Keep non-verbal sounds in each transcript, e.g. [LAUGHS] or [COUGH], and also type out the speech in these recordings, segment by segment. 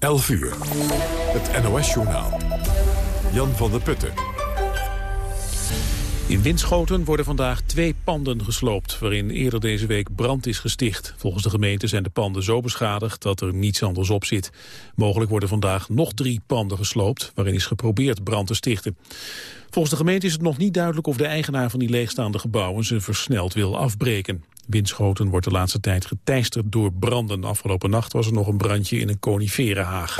11 uur. Het NOS-journaal. Jan van der Putten. In Winschoten worden vandaag twee panden gesloopt... waarin eerder deze week brand is gesticht. Volgens de gemeente zijn de panden zo beschadigd dat er niets anders op zit. Mogelijk worden vandaag nog drie panden gesloopt... waarin is geprobeerd brand te stichten. Volgens de gemeente is het nog niet duidelijk of de eigenaar van die leegstaande gebouwen... ze versneld wil afbreken. Winschoten wordt de laatste tijd geteisterd door branden. Afgelopen nacht was er nog een brandje in een coniferenhaag.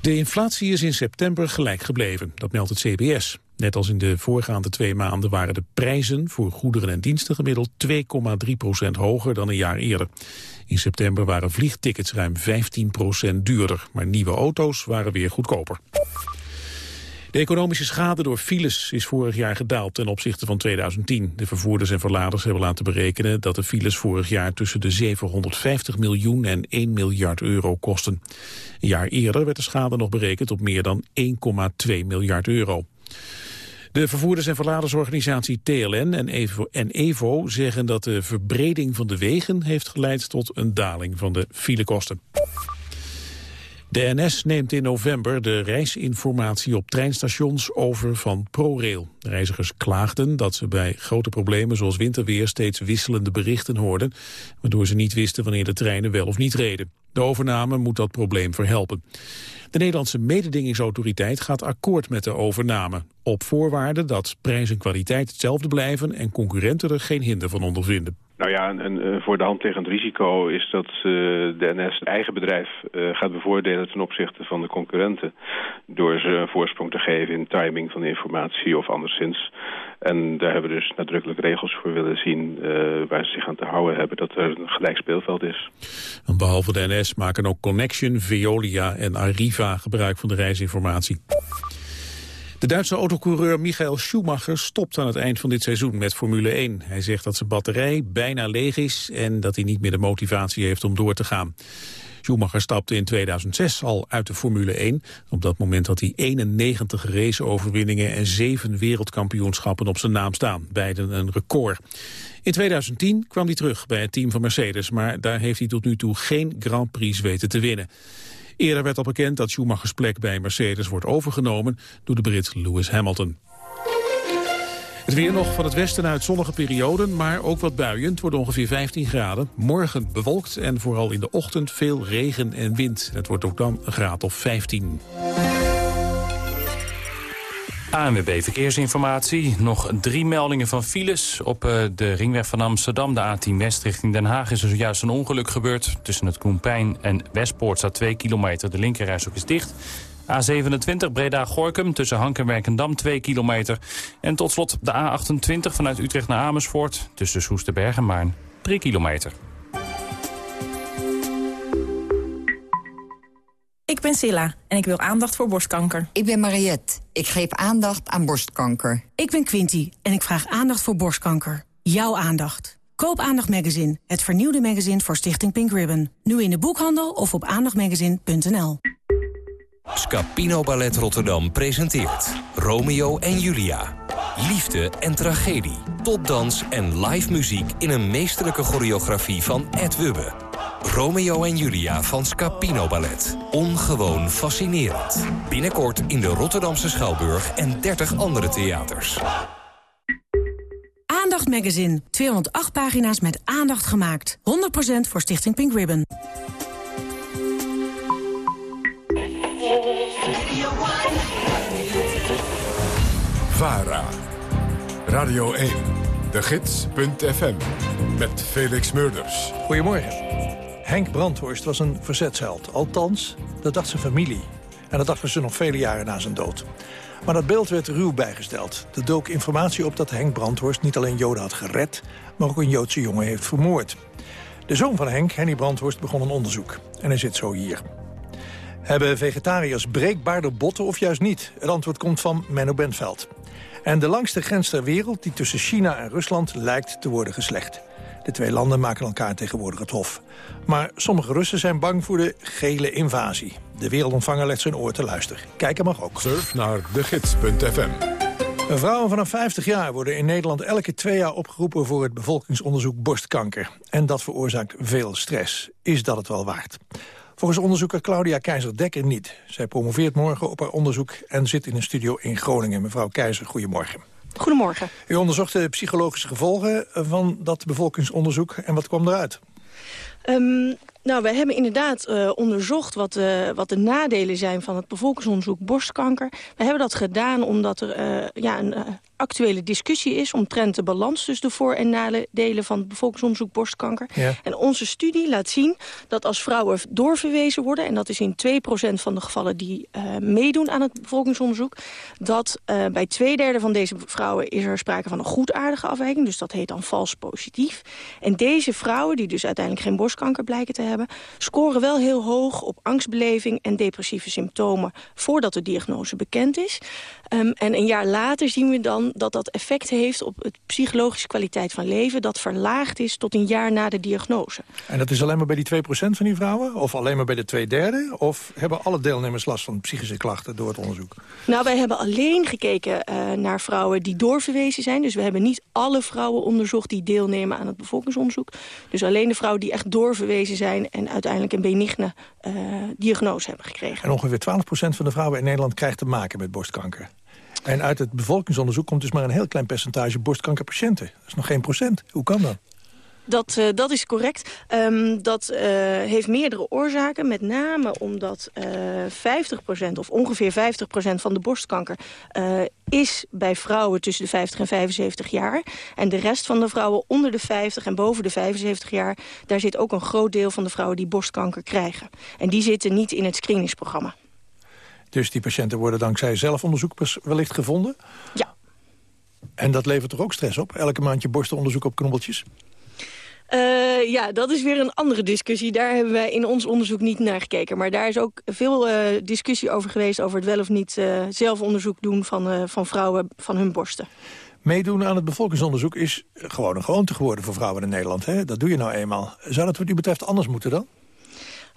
De inflatie is in september gelijk gebleven, dat meldt het CBS. Net als in de voorgaande twee maanden waren de prijzen voor goederen en diensten gemiddeld 2,3 procent hoger dan een jaar eerder. In september waren vliegtickets ruim 15 procent duurder, maar nieuwe auto's waren weer goedkoper. De economische schade door files is vorig jaar gedaald ten opzichte van 2010. De vervoerders en verladers hebben laten berekenen dat de files vorig jaar tussen de 750 miljoen en 1 miljard euro kosten. Een jaar eerder werd de schade nog berekend op meer dan 1,2 miljard euro. De vervoerders- en verladersorganisatie TLN en Evo, en Evo zeggen dat de verbreding van de wegen heeft geleid tot een daling van de filekosten. De NS neemt in november de reisinformatie op treinstations over van ProRail. Reizigers klaagden dat ze bij grote problemen zoals winterweer steeds wisselende berichten hoorden, waardoor ze niet wisten wanneer de treinen wel of niet reden. De overname moet dat probleem verhelpen. De Nederlandse mededingingsautoriteit gaat akkoord met de overname, op voorwaarde dat prijs en kwaliteit hetzelfde blijven en concurrenten er geen hinder van ondervinden. Nou ja, een, een voor de hand liggend risico is dat uh, de NS het eigen bedrijf uh, gaat bevoordelen ten opzichte van de concurrenten. Door ze een voorsprong te geven in timing van de informatie of anderszins. En daar hebben we dus nadrukkelijk regels voor willen zien waar ze zich aan te houden hebben. Dat er een gelijk speelveld is. En behalve de NS maken ook Connection, Veolia en Arriva gebruik van de reisinformatie. De Duitse autocoureur Michael Schumacher stopt aan het eind van dit seizoen met Formule 1. Hij zegt dat zijn batterij bijna leeg is en dat hij niet meer de motivatie heeft om door te gaan. Schumacher stapte in 2006 al uit de Formule 1. Op dat moment had hij 91 raceoverwinningen en 7 wereldkampioenschappen op zijn naam staan. Beiden een record. In 2010 kwam hij terug bij het team van Mercedes, maar daar heeft hij tot nu toe geen Grand Prix weten te winnen. Eerder werd al bekend dat Schumachers plek bij Mercedes wordt overgenomen door de Brit Lewis Hamilton. Het weer nog van het westen uit zonnige perioden, maar ook wat buien. Het wordt ongeveer 15 graden. Morgen bewolkt en vooral in de ochtend veel regen en wind. Het wordt ook dan een graad of 15. ANWB Verkeersinformatie. Nog drie meldingen van files. Op uh, de ringweg van Amsterdam, de A10 West richting Den Haag... is er zojuist een ongeluk gebeurd. Tussen het Koenpijn en Westpoort staat 2 kilometer. De linkerreis ook is dicht. A27 Breda-Gorkum tussen Hank en Werkendam 2 kilometer. En tot slot de A28 vanuit Utrecht naar Amersfoort... tussen Soesterberg en Maarn 3 kilometer. Ik ben Silla en ik wil aandacht voor borstkanker. Ik ben Mariette. Ik geef aandacht aan borstkanker. Ik ben Quinty en ik vraag aandacht voor borstkanker. Jouw aandacht. Koop Aandacht Magazine, het vernieuwde magazine voor Stichting Pink Ribbon. Nu in de boekhandel of op aandachtmagazine.nl. Scapino Ballet Rotterdam presenteert Romeo en Julia. Liefde en tragedie, topdans en live muziek in een meesterlijke choreografie van Ed Wubbe. Romeo en Julia van Scapino Ballet. Ongewoon fascinerend. Binnenkort in de Rotterdamse Schouwburg en 30 andere theaters. Aandacht Magazine. 208 pagina's met aandacht gemaakt. 100% voor Stichting Pink Ribbon. VARA. Radio 1. De Gids.fm. Met Felix Murders. Goedemorgen. Henk Brandhorst was een verzetsheld. Althans, dat dacht zijn familie. En dat dachten ze nog vele jaren na zijn dood. Maar dat beeld werd ruw bijgesteld. Er dook informatie op dat Henk Brandhorst niet alleen Joden had gered... maar ook een Joodse jongen heeft vermoord. De zoon van Henk, Henny Brandhorst, begon een onderzoek. En hij zit zo hier. Hebben vegetariërs breekbaarder botten of juist niet? Het antwoord komt van Menno Bentveld. En de langste grens ter wereld, die tussen China en Rusland, lijkt te worden geslecht. De twee landen maken elkaar tegenwoordig het hof. Maar sommige Russen zijn bang voor de gele invasie. De wereldontvanger legt zijn oor te luisteren. Kijken mag ook. Surf naar degids.fm. Vrouwen vanaf 50 jaar worden in Nederland elke twee jaar opgeroepen... voor het bevolkingsonderzoek borstkanker. En dat veroorzaakt veel stress. Is dat het wel waard? Volgens onderzoeker Claudia Keizer-Dekker niet. Zij promoveert morgen op haar onderzoek en zit in een studio in Groningen. Mevrouw Keizer, goedemorgen. Goedemorgen. U onderzocht de psychologische gevolgen van dat bevolkingsonderzoek en wat kwam eruit? Um, nou, wij hebben inderdaad uh, onderzocht wat, uh, wat de nadelen zijn van het bevolkingsonderzoek borstkanker. We hebben dat gedaan omdat er uh, ja, een actuele discussie is... omtrent de balans tussen de voor- en nadelen van het bevolkingsonderzoek borstkanker. Ja. En onze studie laat zien dat als vrouwen doorverwezen worden... en dat is in 2% van de gevallen die meedoen aan het bevolkingsonderzoek... dat bij twee derde van deze vrouwen is er sprake van een goedaardige afwijking. Dus dat heet dan vals positief. En deze vrouwen, die dus uiteindelijk geen borstkanker blijken te hebben scoren wel heel hoog op angstbeleving en depressieve symptomen... voordat de diagnose bekend is. Um, en een jaar later zien we dan dat dat effect heeft op het psychologische kwaliteit van leven... dat verlaagd is tot een jaar na de diagnose. En dat is alleen maar bij die 2% van die vrouwen? Of alleen maar bij de twee derde? Of hebben alle deelnemers last van psychische klachten door het onderzoek? Nou, wij hebben alleen gekeken uh, naar vrouwen die doorverwezen zijn. Dus we hebben niet alle vrouwen onderzocht die deelnemen aan het bevolkingsonderzoek. Dus alleen de vrouwen die echt doorverwezen zijn... en uiteindelijk een benigne uh, diagnose hebben gekregen. En ongeveer 12% van de vrouwen in Nederland krijgt te maken met borstkanker. En uit het bevolkingsonderzoek komt dus maar een heel klein percentage borstkankerpatiënten. Dat is nog geen procent. Hoe kan dat? Dat, uh, dat is correct. Um, dat uh, heeft meerdere oorzaken. Met name omdat uh, 50% of ongeveer 50% van de borstkanker... is bij vrouwen tussen de 50 en 75 jaar. En de rest van de vrouwen onder de 50 en boven de 75 jaar... daar zit ook een groot deel van de vrouwen die borstkanker krijgen. En die zitten niet in het screeningsprogramma. Dus die patiënten worden dankzij zelfonderzoek wellicht gevonden? Ja. En dat levert er ook stress op? Elke maand je borstonderzoek op knobbeltjes? Uh, ja, dat is weer een andere discussie. Daar hebben wij in ons onderzoek niet naar gekeken. Maar daar is ook veel uh, discussie over geweest... over het wel of niet uh, zelfonderzoek doen van, van vrouwen van hun borsten. Meedoen aan het bevolkingsonderzoek is gewoon een gewoonte geworden voor vrouwen in Nederland. Hè? Dat doe je nou eenmaal. Zou dat wat u betreft anders moeten dan?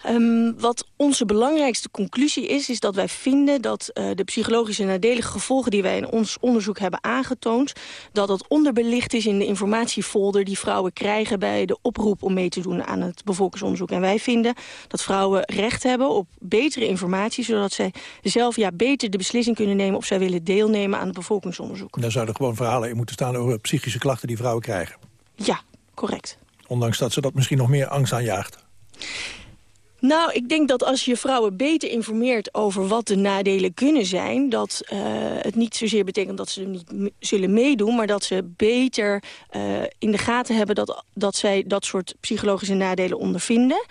Um, wat onze belangrijkste conclusie is, is dat wij vinden dat uh, de psychologische nadelige gevolgen die wij in ons onderzoek hebben aangetoond, dat dat onderbelicht is in de informatiefolder die vrouwen krijgen bij de oproep om mee te doen aan het bevolkingsonderzoek. En wij vinden dat vrouwen recht hebben op betere informatie, zodat zij zelf ja, beter de beslissing kunnen nemen of zij willen deelnemen aan het bevolkingsonderzoek. Daar zouden gewoon verhalen in moeten staan over psychische klachten die vrouwen krijgen. Ja, correct. Ondanks dat ze dat misschien nog meer angst aanjaagt. Nou, ik denk dat als je vrouwen beter informeert over wat de nadelen kunnen zijn... dat uh, het niet zozeer betekent dat ze niet zullen meedoen... maar dat ze beter uh, in de gaten hebben dat, dat zij dat soort psychologische nadelen ondervinden...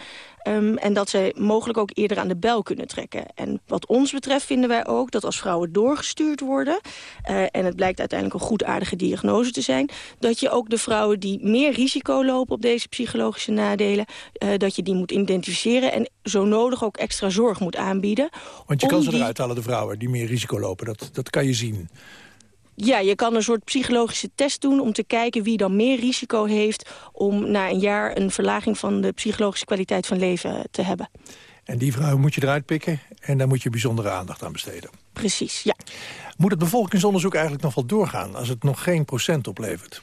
Um, en dat zij mogelijk ook eerder aan de bel kunnen trekken. En wat ons betreft vinden wij ook dat als vrouwen doorgestuurd worden... Uh, en het blijkt uiteindelijk een goedaardige diagnose te zijn... dat je ook de vrouwen die meer risico lopen op deze psychologische nadelen... Uh, dat je die moet identificeren en zo nodig ook extra zorg moet aanbieden. Want je kan ze eruit halen, de vrouwen die meer risico lopen. Dat, dat kan je zien. Ja, je kan een soort psychologische test doen om te kijken wie dan meer risico heeft... om na een jaar een verlaging van de psychologische kwaliteit van leven te hebben. En die vrouwen moet je eruit pikken en daar moet je bijzondere aandacht aan besteden. Precies, ja. Moet het bevolkingsonderzoek eigenlijk nog wel doorgaan als het nog geen procent oplevert?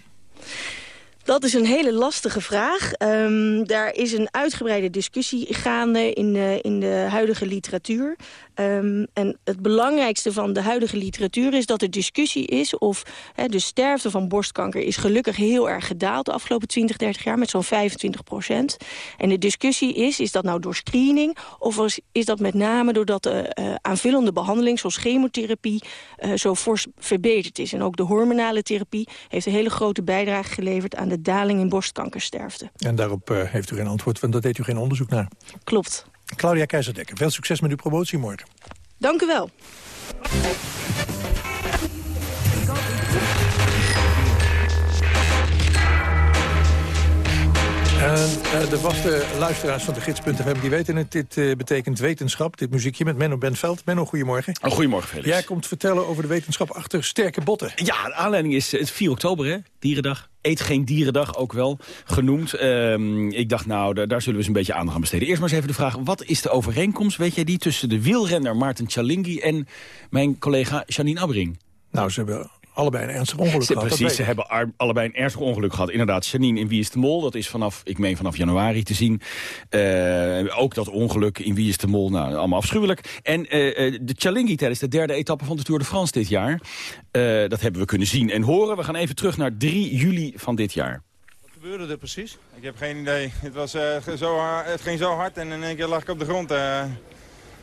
Dat is een hele lastige vraag. Um, daar is een uitgebreide discussie gaande in de, in de huidige literatuur. Um, en het belangrijkste van de huidige literatuur is dat er discussie is... of he, de sterfte van borstkanker is gelukkig heel erg gedaald... de afgelopen 20, 30 jaar met zo'n 25 procent. En de discussie is, is dat nou door screening... of is dat met name doordat de uh, aanvullende behandeling... zoals chemotherapie uh, zo fors verbeterd is. En ook de hormonale therapie heeft een hele grote bijdrage geleverd... aan de daling in borstkankersterfte. En daarop uh, heeft u geen antwoord, want daar deed u geen onderzoek naar. Klopt. Claudia Keizerdekker, veel succes met uw promotie morgen. Dank u wel. De vaste luisteraars van de gids.fm die weten het. Dit uh, betekent wetenschap, dit muziekje met Menno Benveld. Menno, goedemorgen. Oh, goedemorgen, Felix. Jij komt vertellen over de wetenschap achter sterke botten. Ja, de aanleiding is het 4 oktober, hè? Dierendag. Eet geen dierendag, ook wel genoemd. Uh, ik dacht, nou, daar, daar, zullen we eens een beetje aandacht aan besteden. Eerst maar eens even de vraag, wat is de overeenkomst, weet jij die... tussen de wielrenner Maarten Chalingi en mijn collega Janine Abbering? Nou, ze hebben allebei een ernstig ongeluk Ze, gehad. precies, ze hebben ar- allebei een ernstig ongeluk gehad. Inderdaad, Janine in Wie is de Mol, dat is vanaf, ik meen vanaf januari te zien. Eh, ook dat ongeluk in Wie is de Mol, nou, allemaal afschuwelijk. En eh, eh, de Chalingi tijdens de derde etappe van de Tour de France dit jaar. eh, dat hebben we kunnen zien en horen. We gaan even terug naar 3 juli van dit jaar. Wat gebeurde er precies? Ik heb geen idee. Het, was, eh, zo, het ging zo hard en in één keer lag ik op de grond. eh.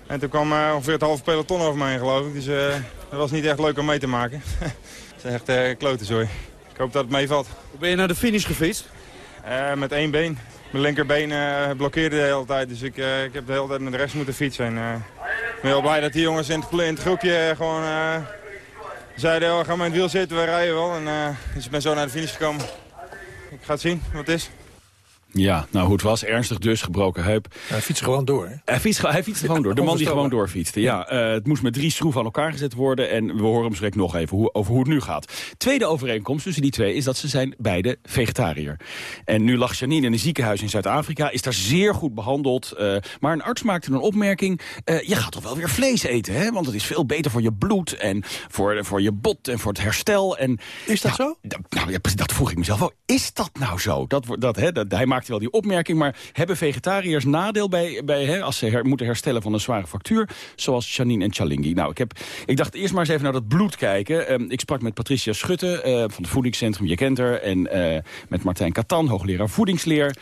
en toen kwam ongeveer het halve peloton over me heen, geloof ik. Dus eh, dat was niet echt leuk om mee te maken. [LAUGHS] het is echt uh, klotenzooi. Ik hoop dat het meevalt. Hoe ben je naar de finish gefietst? Eh, met één been. Mijn linkerbeen eh, blokkeerde de hele tijd. Dus ik, eh, ik heb de hele tijd met de rest moeten fietsen. En, eh, ik ben heel blij dat die jongens in het, in het groepje eh, gewoon eh, zeiden... Oh, ga maar in het wiel zitten, we rijden wel. En, eh, dus ik ben zo naar de finish gekomen. Ik ga het zien wat het is. Ja, nou hoe het was, ernstig dus, gebroken heup. Hij fietst gewoon door. Hè? Hij fietst, hij fietste gewoon door. De man die gewoon doorfietste. Ja, eh, het moest met drie schroeven aan elkaar gezet worden. En we horen hem straks nog even hoe, over hoe het nu gaat. Tweede overeenkomst tussen die twee is dat ze zijn beide vegetariër. En nu lag Janine in een ziekenhuis in Zuid-Afrika. Is daar zeer goed behandeld. eh, maar een arts maakte een opmerking. eh, je gaat toch wel weer vlees eten, hè? Want het is veel beter voor je bloed en voor, voor je bot en voor het herstel. En, is dat zo? nou ja, dat vroeg ik mezelf ook. Is dat nou zo? Dat, dat, hè, dat, hij wel die opmerking, maar hebben vegetariërs nadeel bij, bij hè, als ze moeten herstellen van een zware fractuur, zoals Janine en Chalingi? Nou, ik, heb, ik dacht eerst maar eens even naar dat bloed kijken. Ehm, ik sprak met Patricia Schutte eh, van het voedingscentrum, je kent haar, en eh, met Martijn Katan, hoogleraar voedingsleer.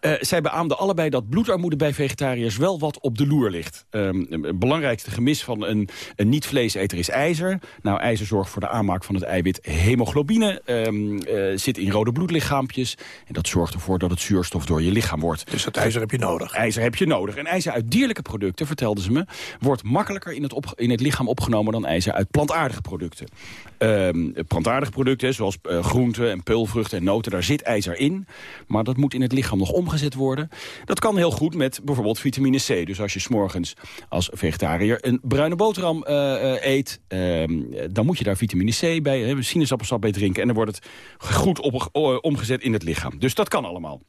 Eh, zij beaamden allebei dat bloedarmoede bij vegetariërs wel wat op de loer ligt. Ehm, het belangrijkste gemis van een, een niet-vleeseter is ijzer. Nou, ijzer zorgt voor de aanmaak van het eiwit hemoglobine. ehm, eh, zit in rode bloedlichaampjes. En dat zorgt ervoor dat het zuurstof door je lichaam wordt. Dus dat ijzer heb je nodig. IJzer heb je nodig. En ijzer uit dierlijke producten, vertelden ze me... wordt makkelijker in het, op, in het lichaam opgenomen dan ijzer uit plantaardige producten. Ehm, plantaardige producten, zoals eh, groenten en peulvruchten en noten... daar zit ijzer in, maar dat moet in het lichaam nog omgezet worden. Dat kan heel goed met bijvoorbeeld vitamine C. Dus als je s'morgens als vegetariër een bruine boterham eh, eh, eet... ehm, dan moet je daar vitamine C bij, hè, sinaasappelsap bij drinken... en dan wordt het goed op, omgezet in het lichaam. Dus dat kan allemaal.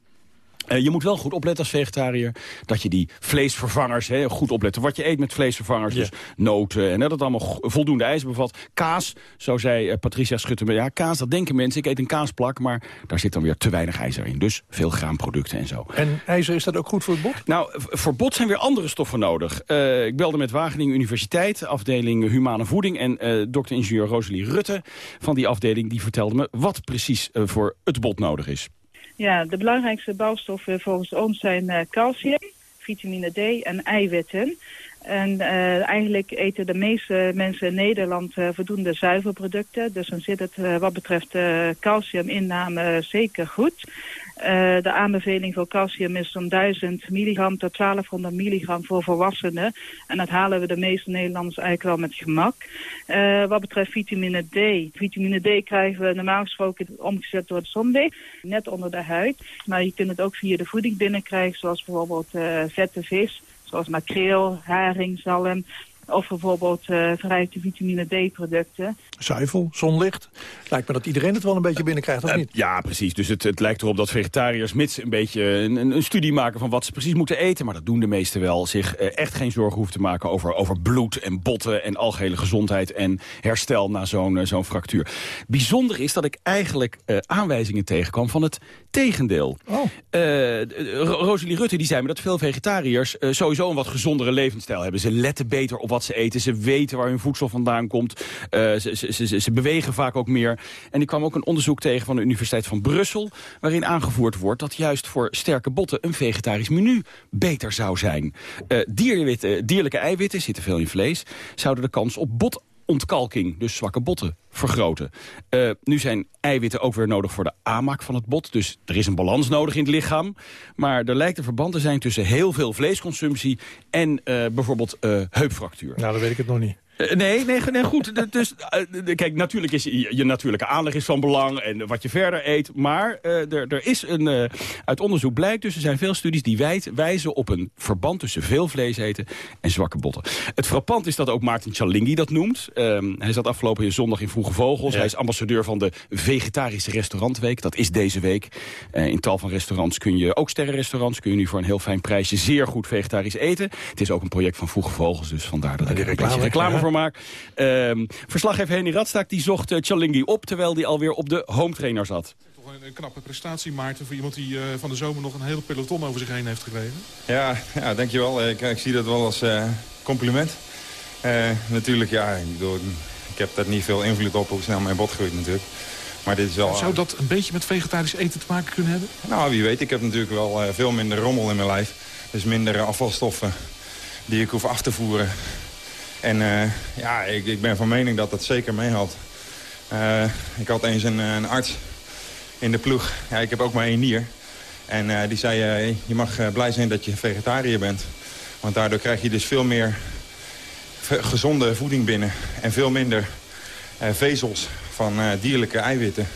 Eh, je moet wel goed opletten als vegetariër dat je die vleesvervangers, hè, goed opletten wat je eet met vleesvervangers, dus noten en dat het allemaal voldoende ijzer bevat. Kaas, zo zei eh, Patricia Schutte, ja kaas, dat denken mensen, ik eet een kaasplak, maar daar zit dan weer te weinig ijzer in. Dus veel graanproducten en zo. En ijzer, is dat ook goed voor het bot? Nou, voor bot zijn weer andere stoffen nodig. Eh, ik belde met Wageningen Universiteit, afdeling Humane Voeding... en dokter-ingenieur Rosalie Rutte van die afdeling... die vertelde me wat precies voor het bot nodig is. Ja, de belangrijkste bouwstoffen volgens ons zijn eh, calcium, vitamine D en eiwitten. En eh, eigenlijk eten de meeste mensen in Nederland eh, voldoende zuivelproducten. Dus dan zit het wat betreft calciuminname zeker goed. Eh, de aanbeveling voor calcium is zo'n 1000 milligram tot 1200 milligram voor volwassenen. En dat halen we de meeste Nederlanders eigenlijk wel met gemak. Eh, wat betreft vitamine D. Vitamine D krijgen we normaal gesproken omgezet door het zonlicht, net onder de huid. Maar je kunt het ook via de voeding binnenkrijgen, zoals bijvoorbeeld eh, vette vis, zoals makreel, haring, zalm. Of bijvoorbeeld eh verrijkte vitamine D-producten. Zuivel, zonlicht. Lijkt me dat iedereen het wel een beetje binnenkrijgt, of Eh, niet? ja, precies. Dus het, het lijkt erop dat vegetariërs mits een beetje een, een, een studie maken van wat ze precies moeten eten. Maar dat doen de meesten wel. Zich eh, echt geen zorgen hoeven te maken over, over bloed en botten en algehele gezondheid en herstel na zo'n zo'n fractuur. Bijzonder is dat ik eigenlijk eh, aanwijzingen tegenkwam van het tegendeel. Oh. Eh, Ro- Rosalie Rutte die zei me dat veel vegetariërs sowieso een wat gezondere levensstijl hebben. Ze letten beter op wat ze eten. Ze weten waar hun voedsel vandaan komt. Eh, ze, ze, ze, ze bewegen vaak ook meer. En ik kwam ook een onderzoek tegen van de Universiteit van Brussel... waarin aangevoerd wordt dat juist voor sterke botten... een vegetarisch menu beter zou zijn. Dierwitten, dierlijke eiwitten, zitten veel in vlees... zouden de kans op botontkalking, dus zwakke botten, vergroten. Eh, nu zijn eiwitten ook weer nodig voor de aanmaak van het bot. Dus er is een balans nodig in het lichaam. Maar er lijkt een verband te zijn tussen heel veel vleesconsumptie... en eh, bijvoorbeeld eh, heupfractuur. Nou, dan weet ik het nog niet. Eh, nee, nee, nee, goed. Dus, eh, kijk, natuurlijk is je, je natuurlijke aanleg is van belang en wat je verder eet. Maar eh, er, er is een, uit onderzoek blijkt dus, er zijn veel studies die wijzen op een verband tussen veel vlees eten en zwakke botten. Het frappant is dat ook Maarten Chalingi dat noemt. Ehm, hij zat afgelopen zondag in Vroege Vogels. Hij is ambassadeur van de Vegetarische Restaurantweek. Dat is deze week. In tal van restaurants kun je, ook sterrenrestaurants, kun je nu voor een heel fijn prijsje zeer goed vegetarisch eten. Het is ook een project van Vroege Vogels, dus vandaar dat ik er reclame, reclame ja. Voor vermaak. Ehm, verslaggever Henny Radstaak die zocht uh, Chalingi op... terwijl hij alweer op de home trainer zat. Toch een, een knappe prestatie, Maarten, voor iemand die uh, van de zomer nog een hele peloton over zich heen heeft gekregen. Ja, ja dankjewel. Ik, ik zie dat wel als uh, compliment. natuurlijk, ja, ik, bedoel, ik heb daar niet veel invloed op hoe snel mijn bot groeit natuurlijk. Maar dit is wel, Zou dat een beetje met vegetarisch eten te maken kunnen hebben? Nou, wie weet. Ik heb natuurlijk wel uh, veel minder rommel in mijn lijf. Dus minder afvalstoffen die ik hoef af te voeren. En uh, ja, ik, ik, ben van mening dat dat zeker meehelpt. Uh, ik had eens een, een, arts in de ploeg. Ja, ik heb ook maar één nier. En die zei, je mag blij zijn dat je vegetariër bent. Want daardoor krijg je dus veel meer gezonde voeding binnen. En veel minder vezels van dierlijke eiwitten.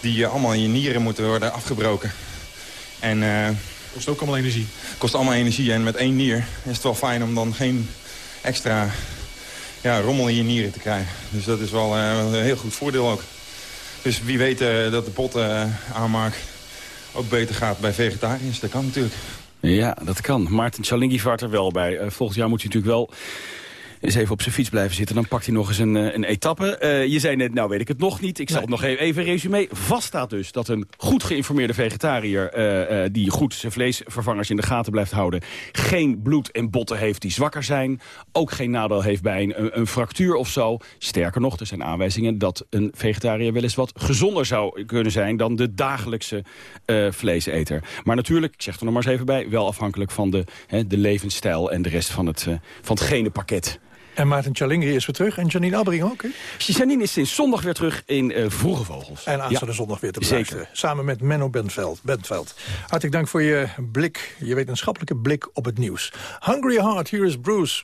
Die allemaal in je nieren moeten worden afgebroken. En Kost ook allemaal energie. Kost allemaal energie. En met één nier is het wel fijn om dan geen extra ja, rommel in je nieren te krijgen. Dus dat is wel uh, een heel goed voordeel ook. Dus wie weet uh, dat de pot uh, aanmaak ook beter gaat bij vegetariërs. Dat kan natuurlijk. Ja, dat kan. Maarten Chalingi vaart er wel bij. volgend jaar moet hij natuurlijk wel eens even op zijn fiets blijven zitten. Dan pakt hij nog eens een, eh, een etappe. Uh, je zei net, nou weet ik het nog niet. Ik zal het nog even, even resume. Vast staat dus dat een goed geïnformeerde vegetariër... Uh, uh, die goed zijn vleesvervangers in de gaten blijft houden... geen bloed en botten heeft die zwakker zijn. Ook geen nadeel heeft bij een, een, fractuur of zo. Sterker nog, er zijn aanwijzingen dat een vegetariër wel eens wat gezonder zou kunnen zijn... dan de dagelijkse vleeseter. Maar natuurlijk, ik zeg er nog maar eens even bij... wel afhankelijk van de, hè, de levensstijl en de rest van het, van het gene pakket. En Maarten Chalingri is weer terug. En Janine Abbering ook, hè? Janine is sinds zondag weer terug in uh, Vroege Vogels. En aanstaande ja. zondag weer te beluisteren. Samen met Menno Bentveld. Bentveld. Hartelijk dank voor je blik, je wetenschappelijke blik op het nieuws. Hungry Heart, hier is Bruce.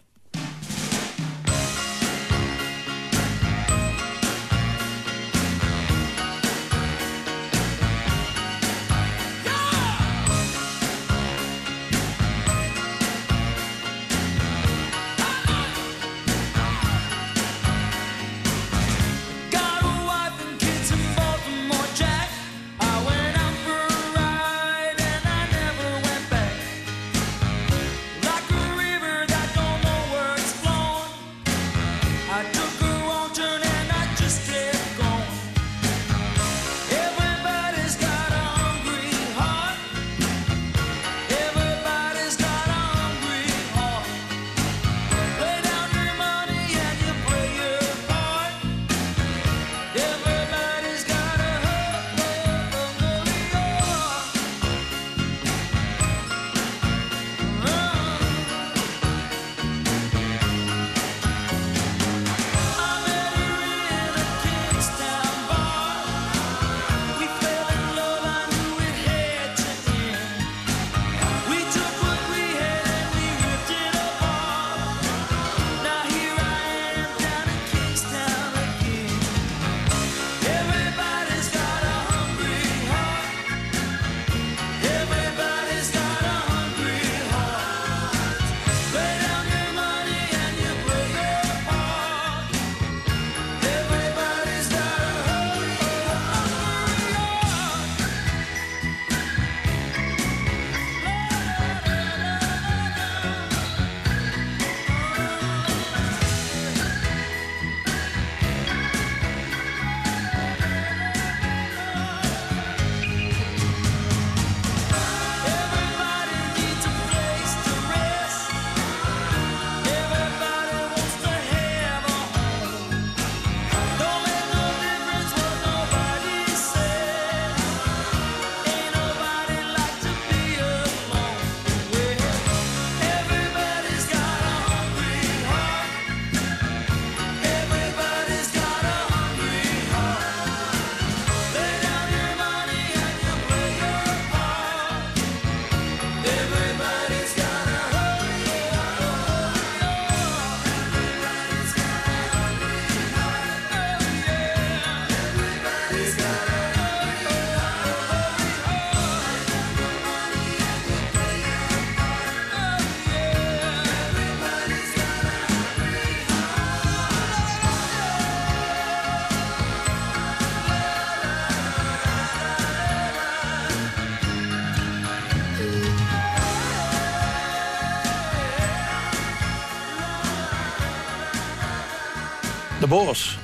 Boss.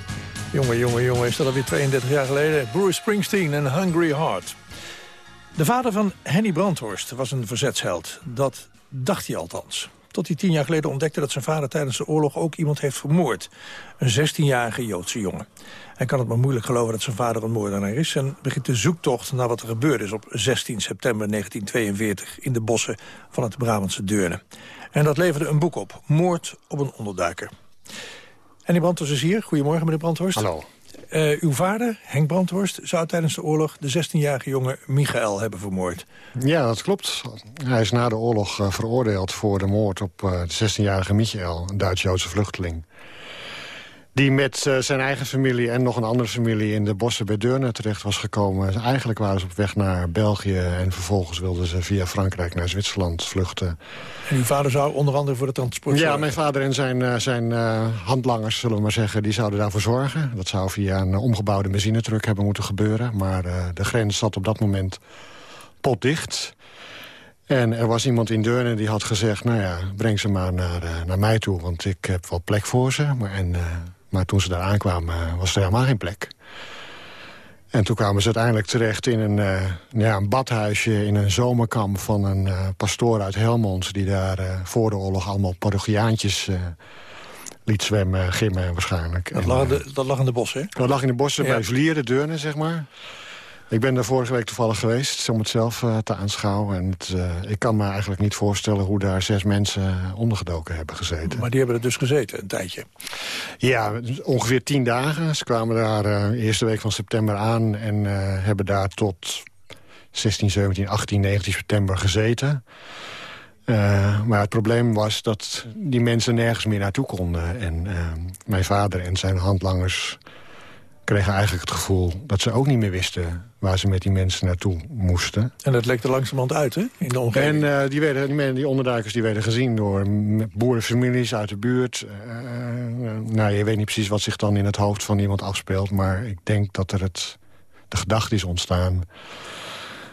Jongen, jongen, jongen, is dat alweer 32 jaar geleden. Bruce Springsteen en Hungry Heart. De vader van Henny Brandhorst was een verzetsheld. Dat dacht hij althans. Tot hij tien jaar geleden ontdekte dat zijn vader tijdens de oorlog ook iemand heeft vermoord. Een 16-jarige Joodse jongen. Hij kan het maar moeilijk geloven dat zijn vader een moordenaar is... en begint de zoektocht naar wat er gebeurd is op 16 september 1942... in de bossen van het Brabantse Deurne. En dat leverde een boek op, Moord op een onderduiker. Henny Brandhorst is hier. Goedemorgen, meneer Brandhorst. Hallo. Uh, uw vader, Henk Brandhorst, zou tijdens de oorlog... de 16-jarige jongen Michael hebben vermoord. Ja, dat klopt. Hij is na de oorlog uh, veroordeeld voor de moord op uh, de 16-jarige Michael... een Duits-Joodse vluchteling. Die met uh, zijn eigen familie en nog een andere familie... in de bossen bij Deurne terecht was gekomen. Eigenlijk waren ze op weg naar België... en vervolgens wilden ze via Frankrijk naar Zwitserland vluchten. En uw vader zou onder andere voor het transport Ja, mijn vader en zijn, uh, zijn uh, handlangers, zullen we maar zeggen... die zouden daarvoor zorgen. Dat zou via een omgebouwde benzinetruck hebben moeten gebeuren. Maar de grens zat op dat moment potdicht... En er was iemand in Deurne die had gezegd... nou ja, breng ze maar naar, naar mij toe, want ik heb wel plek voor ze. Maar, en maar toen ze daar aankwamen was er helemaal geen plek. En toen kwamen ze uiteindelijk terecht in een, uh, ja, een badhuisje... in een zomerkamp van een uh, pastoor uit Helmond... die daar uh, voor de oorlog allemaal parochiaantjes liet zwemmen, gimmen waarschijnlijk. Dat, lag, de, dat lag in de bossen, hè? Dat lag in de bossen ja. bij Vlieren, Deurne, zeg maar. Ik ben daar vorige week toevallig geweest om het zelf uh, te aanschouwen. En het, uh, ik kan me eigenlijk niet voorstellen hoe daar zes mensen ondergedoken hebben gezeten. Maar die hebben er dus gezeten, een tijdje? Ja, ongeveer tien dagen. Ze kwamen daar uh, de eerste week van september aan... en hebben daar tot 16, 17, 18, 19 september gezeten. maar het probleem was dat die mensen nergens meer naartoe konden. En mijn vader en zijn handlangers kregen eigenlijk het gevoel dat ze ook niet meer wisten... waar ze met die mensen naartoe moesten. En dat lekte langzamerhand uit, hè, in de omgeving? En uh, die, werden, die, die onderduikers die werden gezien door boerenfamilies uit de buurt. Uh, nou, je weet niet precies wat zich dan in het hoofd van iemand afspeelt... maar ik denk dat er het, de gedachte is ontstaan...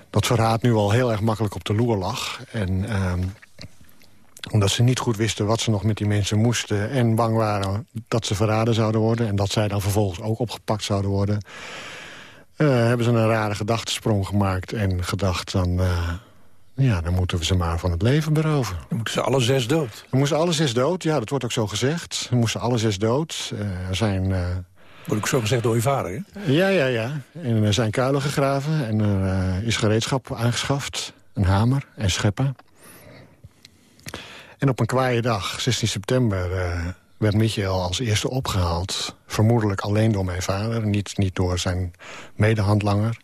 dat verraad nu al heel erg makkelijk op de loer lag. En uh, omdat ze niet goed wisten wat ze nog met die mensen moesten... en bang waren dat ze verraden zouden worden... en dat zij dan vervolgens ook opgepakt zouden worden... Uh, hebben ze een rare gedachtesprong gemaakt en gedacht dan... Uh, ja, dan moeten we ze maar van het leven beroven. Dan moeten ze alle zes dood? Dan moesten alle zes dood, ja, dat wordt ook zo gezegd. Dan moesten alle zes dood. Uh, er zijn... Wordt ook zo gezegd door je vader, hè? Ja, ja, ja. En er zijn kuilen gegraven en er is gereedschap aangeschaft. Een hamer en scheppen. En op een kwaaie dag, 16 september, uh, werd Michael als eerste opgehaald. Vermoedelijk alleen door mijn vader, niet, niet door zijn medehandlanger.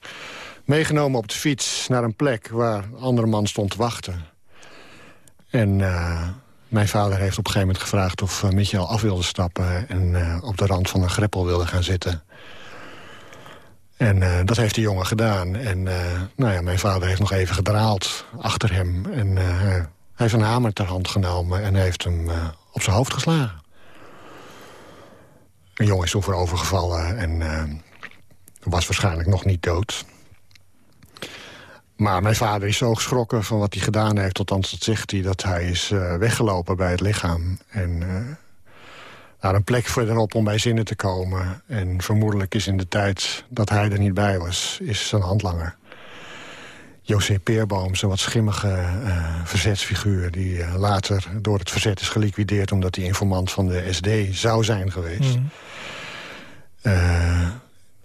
Meegenomen op de fiets naar een plek waar een andere man stond te wachten. En uh, mijn vader heeft op een gegeven moment gevraagd of uh, Michael af wilde stappen... en op de rand van een greppel wilde gaan zitten. En dat heeft de jongen gedaan. En nou ja, mijn vader heeft nog even gedraald achter hem. En hij heeft een hamer ter hand genomen en heeft hem uh, op zijn hoofd geslagen. Een jongen is toen overgevallen en uh, was waarschijnlijk nog niet dood. Maar mijn vader is zo geschrokken van wat hij gedaan heeft... althans dat zegt hij, dat hij is uh, weggelopen bij het lichaam. En naar een plek verderop om bij zinnen te komen. En vermoedelijk is in de tijd dat hij er niet bij was... is zijn handlanger José Peerboom, zo'n wat schimmige uh, verzetsfiguur... die uh, later door het verzet is geliquideerd... omdat hij informant van de SD zou zijn geweest. Mm. Uh,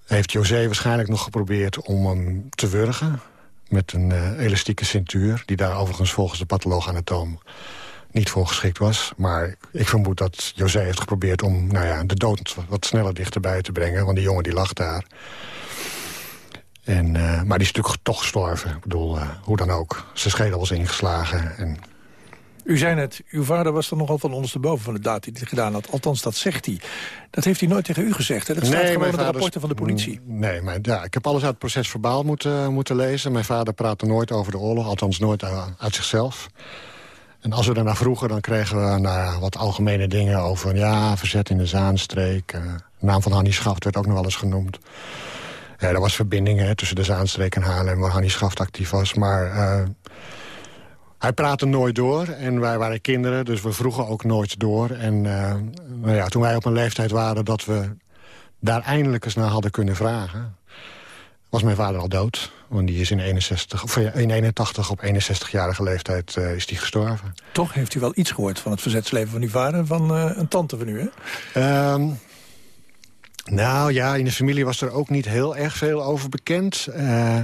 heeft José waarschijnlijk nog geprobeerd om hem te wurgen... met een elastieke cintuur... die daar overigens volgens de patholoog-anatoom niet voor geschikt was. Maar ik vermoed dat José heeft geprobeerd om nou ja, de dood wat sneller dichterbij te brengen. Want die jongen die lag daar. En, uh, maar die is natuurlijk toch gestorven. Ik bedoel, uh, hoe dan ook. Zijn schedel was ingeslagen. En... U zei net, uw vader was er nogal van ondersteboven van de daad die hij gedaan had. Althans, dat zegt hij. Dat heeft hij nooit tegen u gezegd, hè? Dat staat nee, gewoon in de rapporten van de politie. Nee, maar ja, ik heb alles uit het proces verbaal moeten, moeten lezen. Mijn vader praatte nooit over de oorlog, althans nooit uit zichzelf. En als we daarna vroegen, dan kregen we nou, wat algemene dingen over... ja, verzet in de Zaanstreek. Uh, de naam van Hannie Schaft werd ook nog wel eens genoemd. Ja, er was verbindingen tussen de Zaanstreek en Haarlem... waar Hannie Schaft actief was. Maar uh, Hij praatte nooit door en wij waren kinderen, dus we vroegen ook nooit door. En uh, nou ja, toen wij op een leeftijd waren dat we daar eindelijk eens naar hadden kunnen vragen... was mijn vader al dood. Want die is in, 61, of in 81 op 61-jarige leeftijd uh, is die gestorven. Toch heeft u wel iets gehoord van het verzetsleven van uw vader... van uh, een tante van u, hè? Um, nou ja, in de familie was er ook niet heel erg veel over bekend. Uh,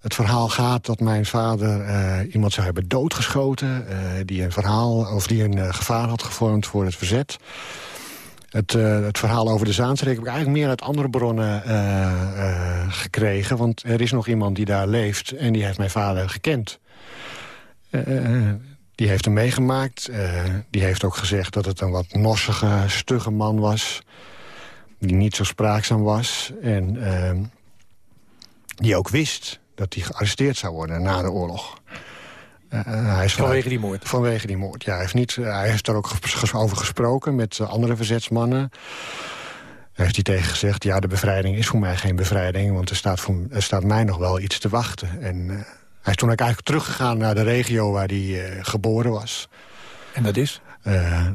het verhaal gaat dat mijn vader uh, iemand zou hebben doodgeschoten... Uh, die een verhaal of die een gevaar had gevormd voor het verzet. Het, het, verhaal over de Zaanstreek heb ik eigenlijk meer uit andere bronnen gekregen. Want er is nog iemand die daar leeft en die heeft mijn vader gekend. die heeft hem meegemaakt. die heeft ook gezegd dat het een wat norsige, stugge man was. Die niet zo spraakzaam was. En ehm, die ook wist dat hij gearresteerd zou worden na de oorlog. Uh, hij is vanwege die moord? Vanwege die moord, ja. Hij heeft, niet, uh, hij heeft daar ook over gesproken met andere verzetsmannen. Hij heeft hij tegen gezegd, ja, de bevrijding is voor mij geen bevrijding... want er staat, voor, er staat mij nog wel iets te wachten. En hij is toen eigenlijk teruggegaan naar de regio waar hij geboren was. En dat is?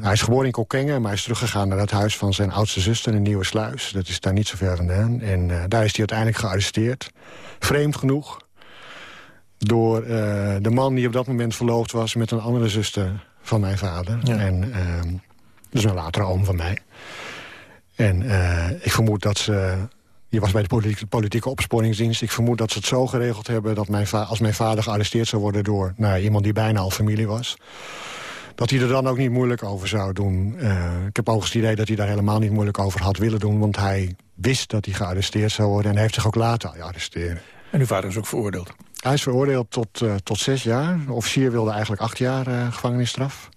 Hij is geboren in Kokkengen, maar hij is teruggegaan naar het huis van zijn oudste zuster in Nieuwe Sluis. Dat is daar niet zo ver vandaan. En daar is hij uiteindelijk gearresteerd. Vreemd genoeg door uh, de man die op dat moment verloofd was... met een andere zuster van mijn vader. Ja. En, dus een latere oom van mij. En uh, ik vermoed dat ze... Je was bij de politieke, politieke opsporingsdienst. Ik vermoed dat ze het zo geregeld hebben... dat mijn als mijn vader gearresteerd zou worden door nou, iemand die bijna al familie was... dat hij er dan ook niet moeilijk over zou doen. ik heb ook het idee dat hij daar helemaal niet moeilijk over had willen doen... want hij wist dat hij gearresteerd zou worden... en hij heeft zich ook laten arresteren. En uw vader is ook veroordeeld? Hij is veroordeeld tot, uh, tot zes jaar. De officier wilde eigenlijk acht jaar uh, gevangenisstraf.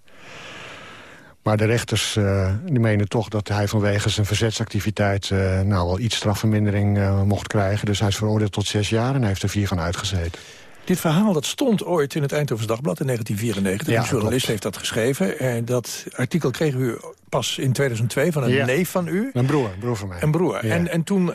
Maar de rechters uh, die menen toch dat hij vanwege zijn verzetsactiviteit... nou wel iets strafvermindering mocht krijgen. Dus hij is veroordeeld tot zes jaar en hij heeft er vier van uitgezeten. Dit verhaal dat stond ooit in het Eindhovens Dagblad in 1994. Ja, een journalist klopt. heeft dat geschreven. En dat artikel kreeg u pas in 2002 van een ja. neef van u. Een broer, een broer van mij. Een broer. Ja. En, en toen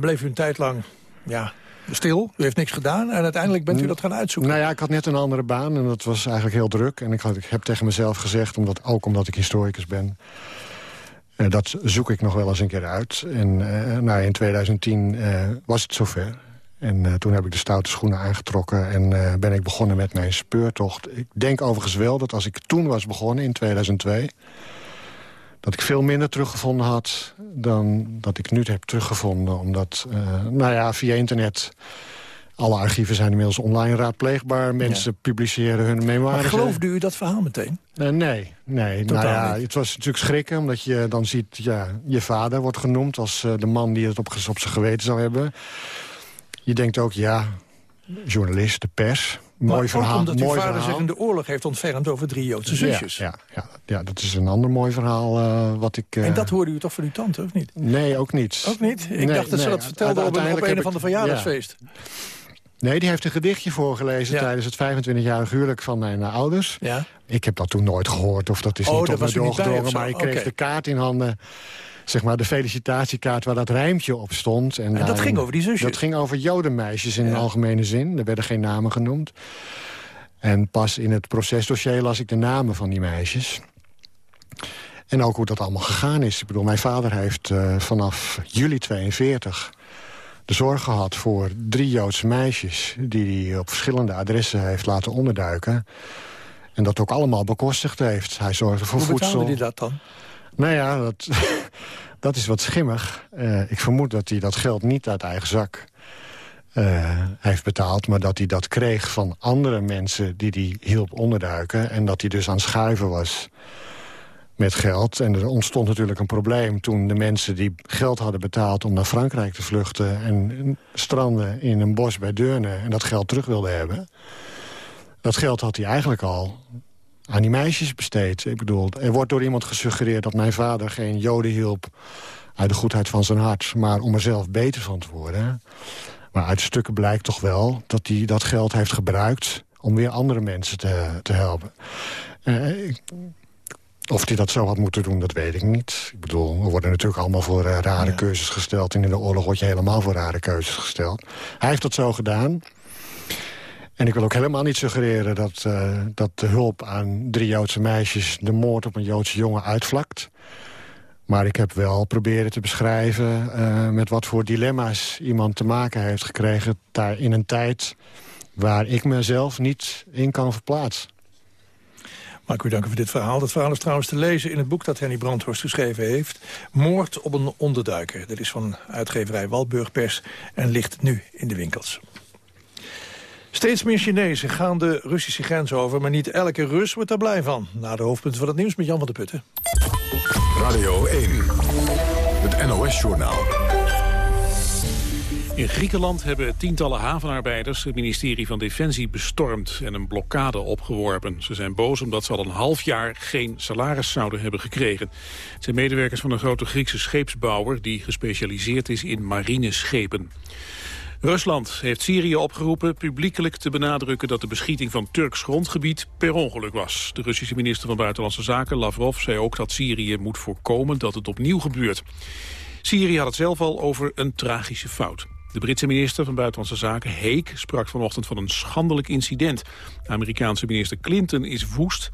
bleef u een tijd lang... Ja, stil, u heeft niks gedaan en uiteindelijk bent u dat gaan uitzoeken. Nou ja, ik had net een andere baan en dat was eigenlijk heel druk. En ik, had, ik heb tegen mezelf gezegd, omdat, ook omdat ik historicus ben... Uh, dat zoek ik nog wel eens een keer uit. En uh, nou, in 2010 uh, was het zover. En toen heb ik de stoute schoenen aangetrokken en ben ik begonnen met mijn speurtocht. Ik denk overigens wel dat als ik toen was begonnen, in 2002 dat ik veel minder teruggevonden had dan dat ik nu heb teruggevonden. Omdat, uh, nou ja, via internet... Alle archieven zijn inmiddels online raadpleegbaar. Mensen ja. publiceren hun memoires. Maar geloofde u dat verhaal meteen? Uh, nee, nee. nou ja, het was natuurlijk schrikken, omdat je dan ziet... Ja, je vader wordt genoemd als uh, de man die het op, op zijn geweten zou hebben. Je denkt ook, ja, journalist, de pers mooi verhaal. omdat mooi uw vader verhaal. zich in de oorlog heeft ontfermd over drie Joodse zusjes. Ja, ja, ja, ja dat is een ander mooi verhaal uh, wat ik... Uh... En dat hoorde u toch van uw tante, of niet? Nee, ook niet. Ook niet? Ik nee, dacht dat nee, ze dat vertelde op een, op een of ander verjaardagsfeest. Ja. Nee, die heeft een gedichtje voorgelezen ja. tijdens het 25-jarig huwelijk van mijn uh, ouders. Ja. Ik heb dat toen nooit gehoord of dat is oh, niet tot me doorgedrongen. Maar ik kreeg okay. de kaart in handen zeg maar, de felicitatiekaart waar dat rijmpje op stond. En, en dat daarin, ging over die zusjes? Dat ging over jodenmeisjes in ja. algemene zin. Er werden geen namen genoemd. En pas in het procesdossier las ik de namen van die meisjes. En ook hoe dat allemaal gegaan is. Ik bedoel, mijn vader heeft uh, vanaf juli 42 de zorg gehad voor drie Joodse meisjes... die hij op verschillende adressen heeft laten onderduiken. En dat ook allemaal bekostigd heeft. Hij zorgde voor hoe voedsel. Hoe hij dat dan? Nou ja, dat, [LAUGHS] dat is wat schimmig. Uh, ik vermoed dat hij dat geld niet uit eigen zak uh, heeft betaald... maar dat hij dat kreeg van andere mensen die hij hielp onderduiken... en dat hij dus aan schuiven was met geld. En er ontstond natuurlijk een probleem toen de mensen die geld hadden betaald... om naar Frankrijk te vluchten en stranden in een bos bij Deurne... en dat geld terug wilden hebben. Dat geld had hij eigenlijk al aan die meisjes besteed. Ik bedoel, er wordt door iemand gesuggereerd dat mijn vader geen joden hielp... uit de goedheid van zijn hart, maar om er zelf beter van te worden... Maar uit stukken blijkt toch wel dat hij dat geld heeft gebruikt... om weer andere mensen te, te helpen. Uh, ik, of hij dat zo had moeten doen, dat weet ik niet. Ik bedoel, we worden natuurlijk allemaal voor uh, rare ja. keuzes gesteld... en in de oorlog word je helemaal voor rare keuzes gesteld. Hij heeft dat zo gedaan. En ik wil ook helemaal niet suggereren dat, uh, dat de hulp aan drie Joodse meisjes... de moord op een Joodse jongen uitvlakt. Maar ik heb wel proberen te beschrijven uh, met wat voor dilemma's iemand te maken heeft gekregen... daar in een tijd waar ik mezelf niet in kan verplaatsen. Mag ik u danken voor dit verhaal. Dat verhaal is trouwens te lezen in het boek dat Henny Brandhorst geschreven heeft. Moord op een onderduiker. Dat is van uitgeverij Walburgpers en ligt nu in de winkels. Steeds meer Chinezen gaan de Russische grens over... maar niet elke Rus wordt daar blij van. Na de hoofdpunten van het nieuws met Jan van der Putten. Radio 1, het NOS-journaal. In Griekenland hebben tientallen havenarbeiders het ministerie van Defensie bestormd en een blokkade opgeworpen. Ze zijn boos omdat ze al een half jaar geen salaris zouden hebben gekregen. Het zijn medewerkers van een grote Griekse scheepsbouwer die gespecialiseerd is in marineschepen. Rusland heeft Syrië opgeroepen publiekelijk te benadrukken dat de beschieting van Turks grondgebied per ongeluk was. De Russische minister van Buitenlandse Zaken, Lavrov, zei ook dat Syrië moet voorkomen dat het opnieuw gebeurt. Syrië had het zelf al over een tragische fout. De Britse minister van Buitenlandse Zaken, Heek, sprak vanochtend van een schandelijk incident. De Amerikaanse minister Clinton is woest.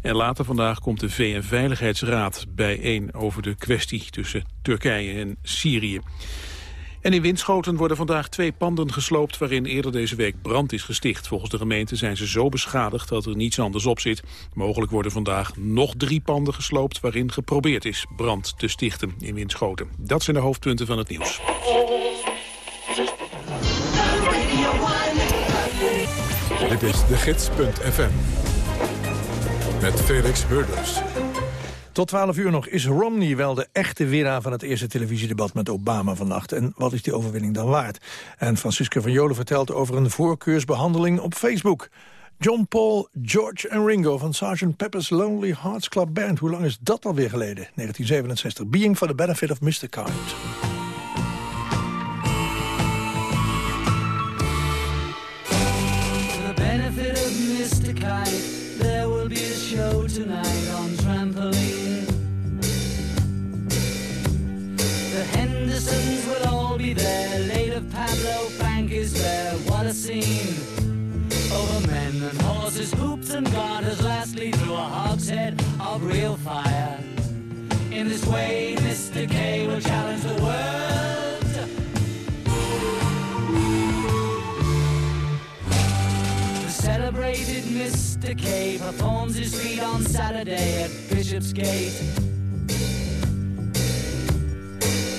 En later vandaag komt de VN-veiligheidsraad bijeen over de kwestie tussen Turkije en Syrië. En in Winschoten worden vandaag twee panden gesloopt... waarin eerder deze week brand is gesticht. Volgens de gemeente zijn ze zo beschadigd dat er niets anders op zit. Mogelijk worden vandaag nog drie panden gesloopt... waarin geprobeerd is brand te stichten in Winschoten. Dat zijn de hoofdpunten van het nieuws. Dit is de gids.fm. Met Felix Murders. Tot 12 uur nog. Is Romney wel de echte winnaar van het eerste televisiedebat met Obama vannacht? En wat is die overwinning dan waard? En Francisco van Jolen vertelt over een voorkeursbehandeling op Facebook. John Paul, George en Ringo van Sgt. Pepper's Lonely Hearts Club Band. Hoe lang is dat alweer geleden? 1967. Being for the Benefit of Mr. There way, Mr. K will challenge the world. The celebrated Mr. K performs his feat on Saturday at Bishopsgate.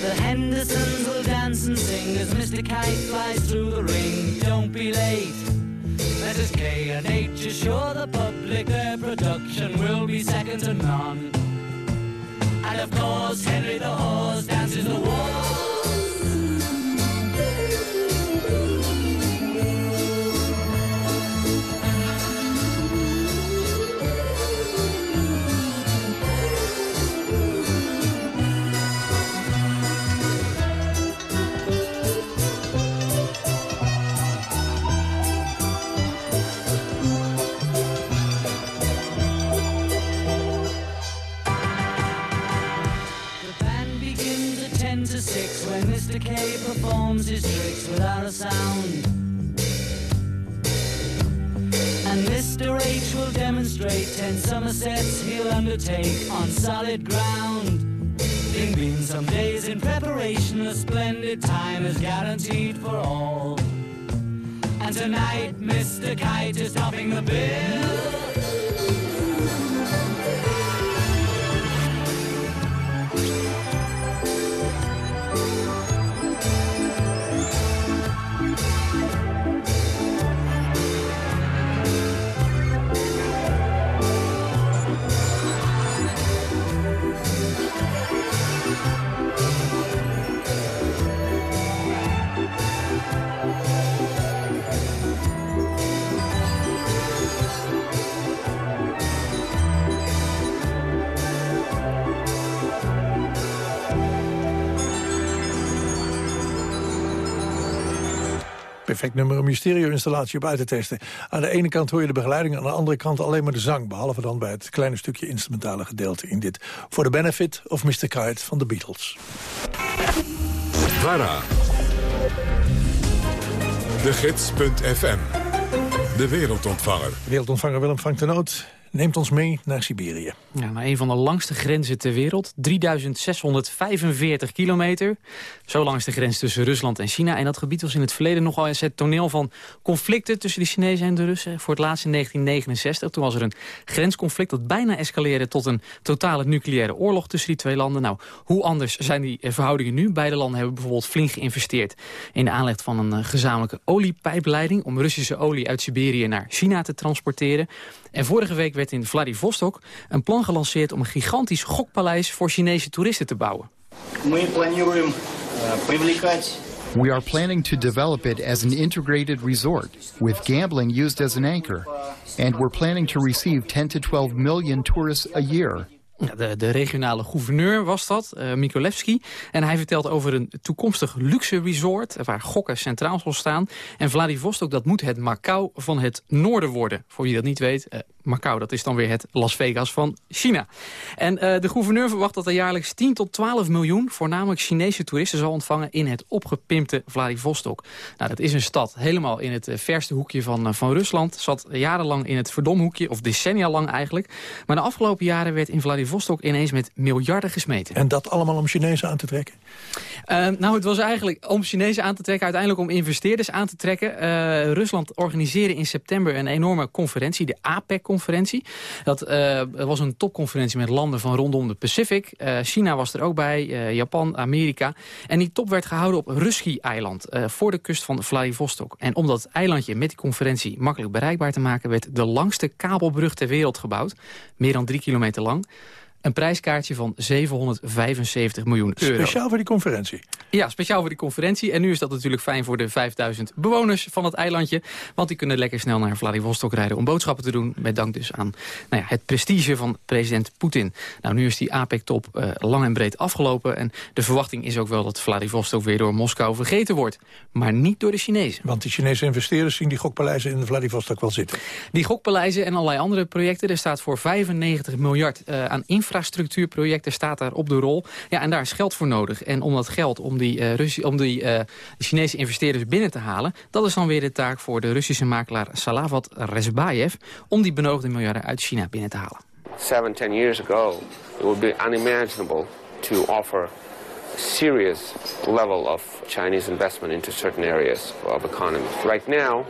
The Hendersons will dance and sing as Mr. Kite flies through the ring. Don't be late. Mrs. K and H assure the public their production will be second to none. And of course, Henry the Horse dances the waltz. Mr. K performs his tricks without a sound. And Mr. H will demonstrate ten Somersets he'll undertake on solid ground. Bing bing, some days in preparation, a splendid time is guaranteed for all. And tonight, Mr. Kite is topping the bill. Perfect nummer om je stereo-installatie op uit te testen. Aan de ene kant hoor je de begeleiding, aan de andere kant alleen maar de zang. Behalve dan bij het kleine stukje instrumentale gedeelte in dit. For the Benefit of Mr. Kite van de Beatles. VARA. De Gids.fm De wereldontvanger. De wereldontvanger Willem Frank de Noot neemt ons mee naar Siberië. Ja, naar een van de langste grenzen ter wereld. 3645 kilometer. Zo lang is de grens tussen Rusland en China. En dat gebied was in het verleden nogal eens het toneel van conflicten... tussen de Chinezen en de Russen. Voor het laatst in 1969. Toen was er een grensconflict dat bijna escaleerde... tot een totale nucleaire oorlog tussen die twee landen. Nou, hoe anders zijn die verhoudingen nu? Beide landen hebben bijvoorbeeld flink geïnvesteerd... in de aanleg van een eh, gezamenlijke oliepijpleiding... om Russische olie uit Siberië naar China te transporteren. En vorige week werd in Vladivostok een plan gelanceerd... om een gigantisch gokpaleis voor Chinese toeristen te bouwen. We are planning to develop it as an integrated resort, with gambling used as an anchor. And we're planning to receive 10 to 12 million tourists a year. De, de, regionale gouverneur was dat, uh, Mikolevski. En hij vertelt over een toekomstig luxe resort... waar gokken centraal zal staan. En Vladivostok, dat moet het Macau van het noorden worden. Voor wie dat niet weet, uh, Macau, dat is dan weer het Las Vegas van China. En uh, de gouverneur verwacht dat er jaarlijks 10 tot 12 miljoen... voornamelijk Chinese toeristen zal ontvangen in het opgepimpte Vladivostok. Nou, dat is een stad helemaal in het verste hoekje van, van Rusland. Zat jarenlang in het verdomhoekje, of decennia lang eigenlijk. Maar de afgelopen jaren werd in Vladivostok Vostok ineens met miljarden gesmeten. En dat allemaal om Chinezen aan te trekken? Uh, nou, het was eigenlijk om Chinezen aan te trekken, uiteindelijk om investeerders aan te trekken. Uh, Rusland organiseerde in september een enorme conferentie, de APEC-conferentie. Dat uh, was een topconferentie met landen van rondom de Pacific. China was er ook bij, Japan, Amerika. En die top werd gehouden op Rusky-eiland, voor de kust van Vladivostok. En om dat eilandje met die conferentie makkelijk bereikbaar te maken... werd de langste kabelbrug ter wereld gebouwd, meer dan drie kilometer lang. Een prijskaartje van 775 miljoen euro. Speciaal voor die conferentie? Ja, speciaal voor die conferentie. En nu is dat natuurlijk fijn voor de 5000 bewoners van het eilandje. Want die kunnen lekker snel naar Vladivostok rijden om boodschappen te doen. Met dank dus aan nou ja, het prestige van president Poetin. Nou, nu is die APEC-top uh, lang en breed afgelopen. En de verwachting is ook wel dat Vladivostok weer door Moskou vergeten wordt. Maar niet door de Chinezen. Want die Chinese investeerders zien die gokpaleizen in Vladivostok wel zitten. Die gokpaleizen en allerlei andere projecten. Er staat voor 95 miljard uh, aan infrastructuur infrastructuurprojecten staat daar op de rol. Ja, en daar is geld voor nodig. En om dat geld, om die, uh, Russi om die uh, Chinese investeerders binnen te halen... dat is dan weer de taak voor de Russische makelaar Salavat Rezbayev... om die benodigde miljarden uit China binnen te halen. Seven, ten years ago, it would be unimaginable to offer serious level of Chinese investment into certain areas of economy. Right now,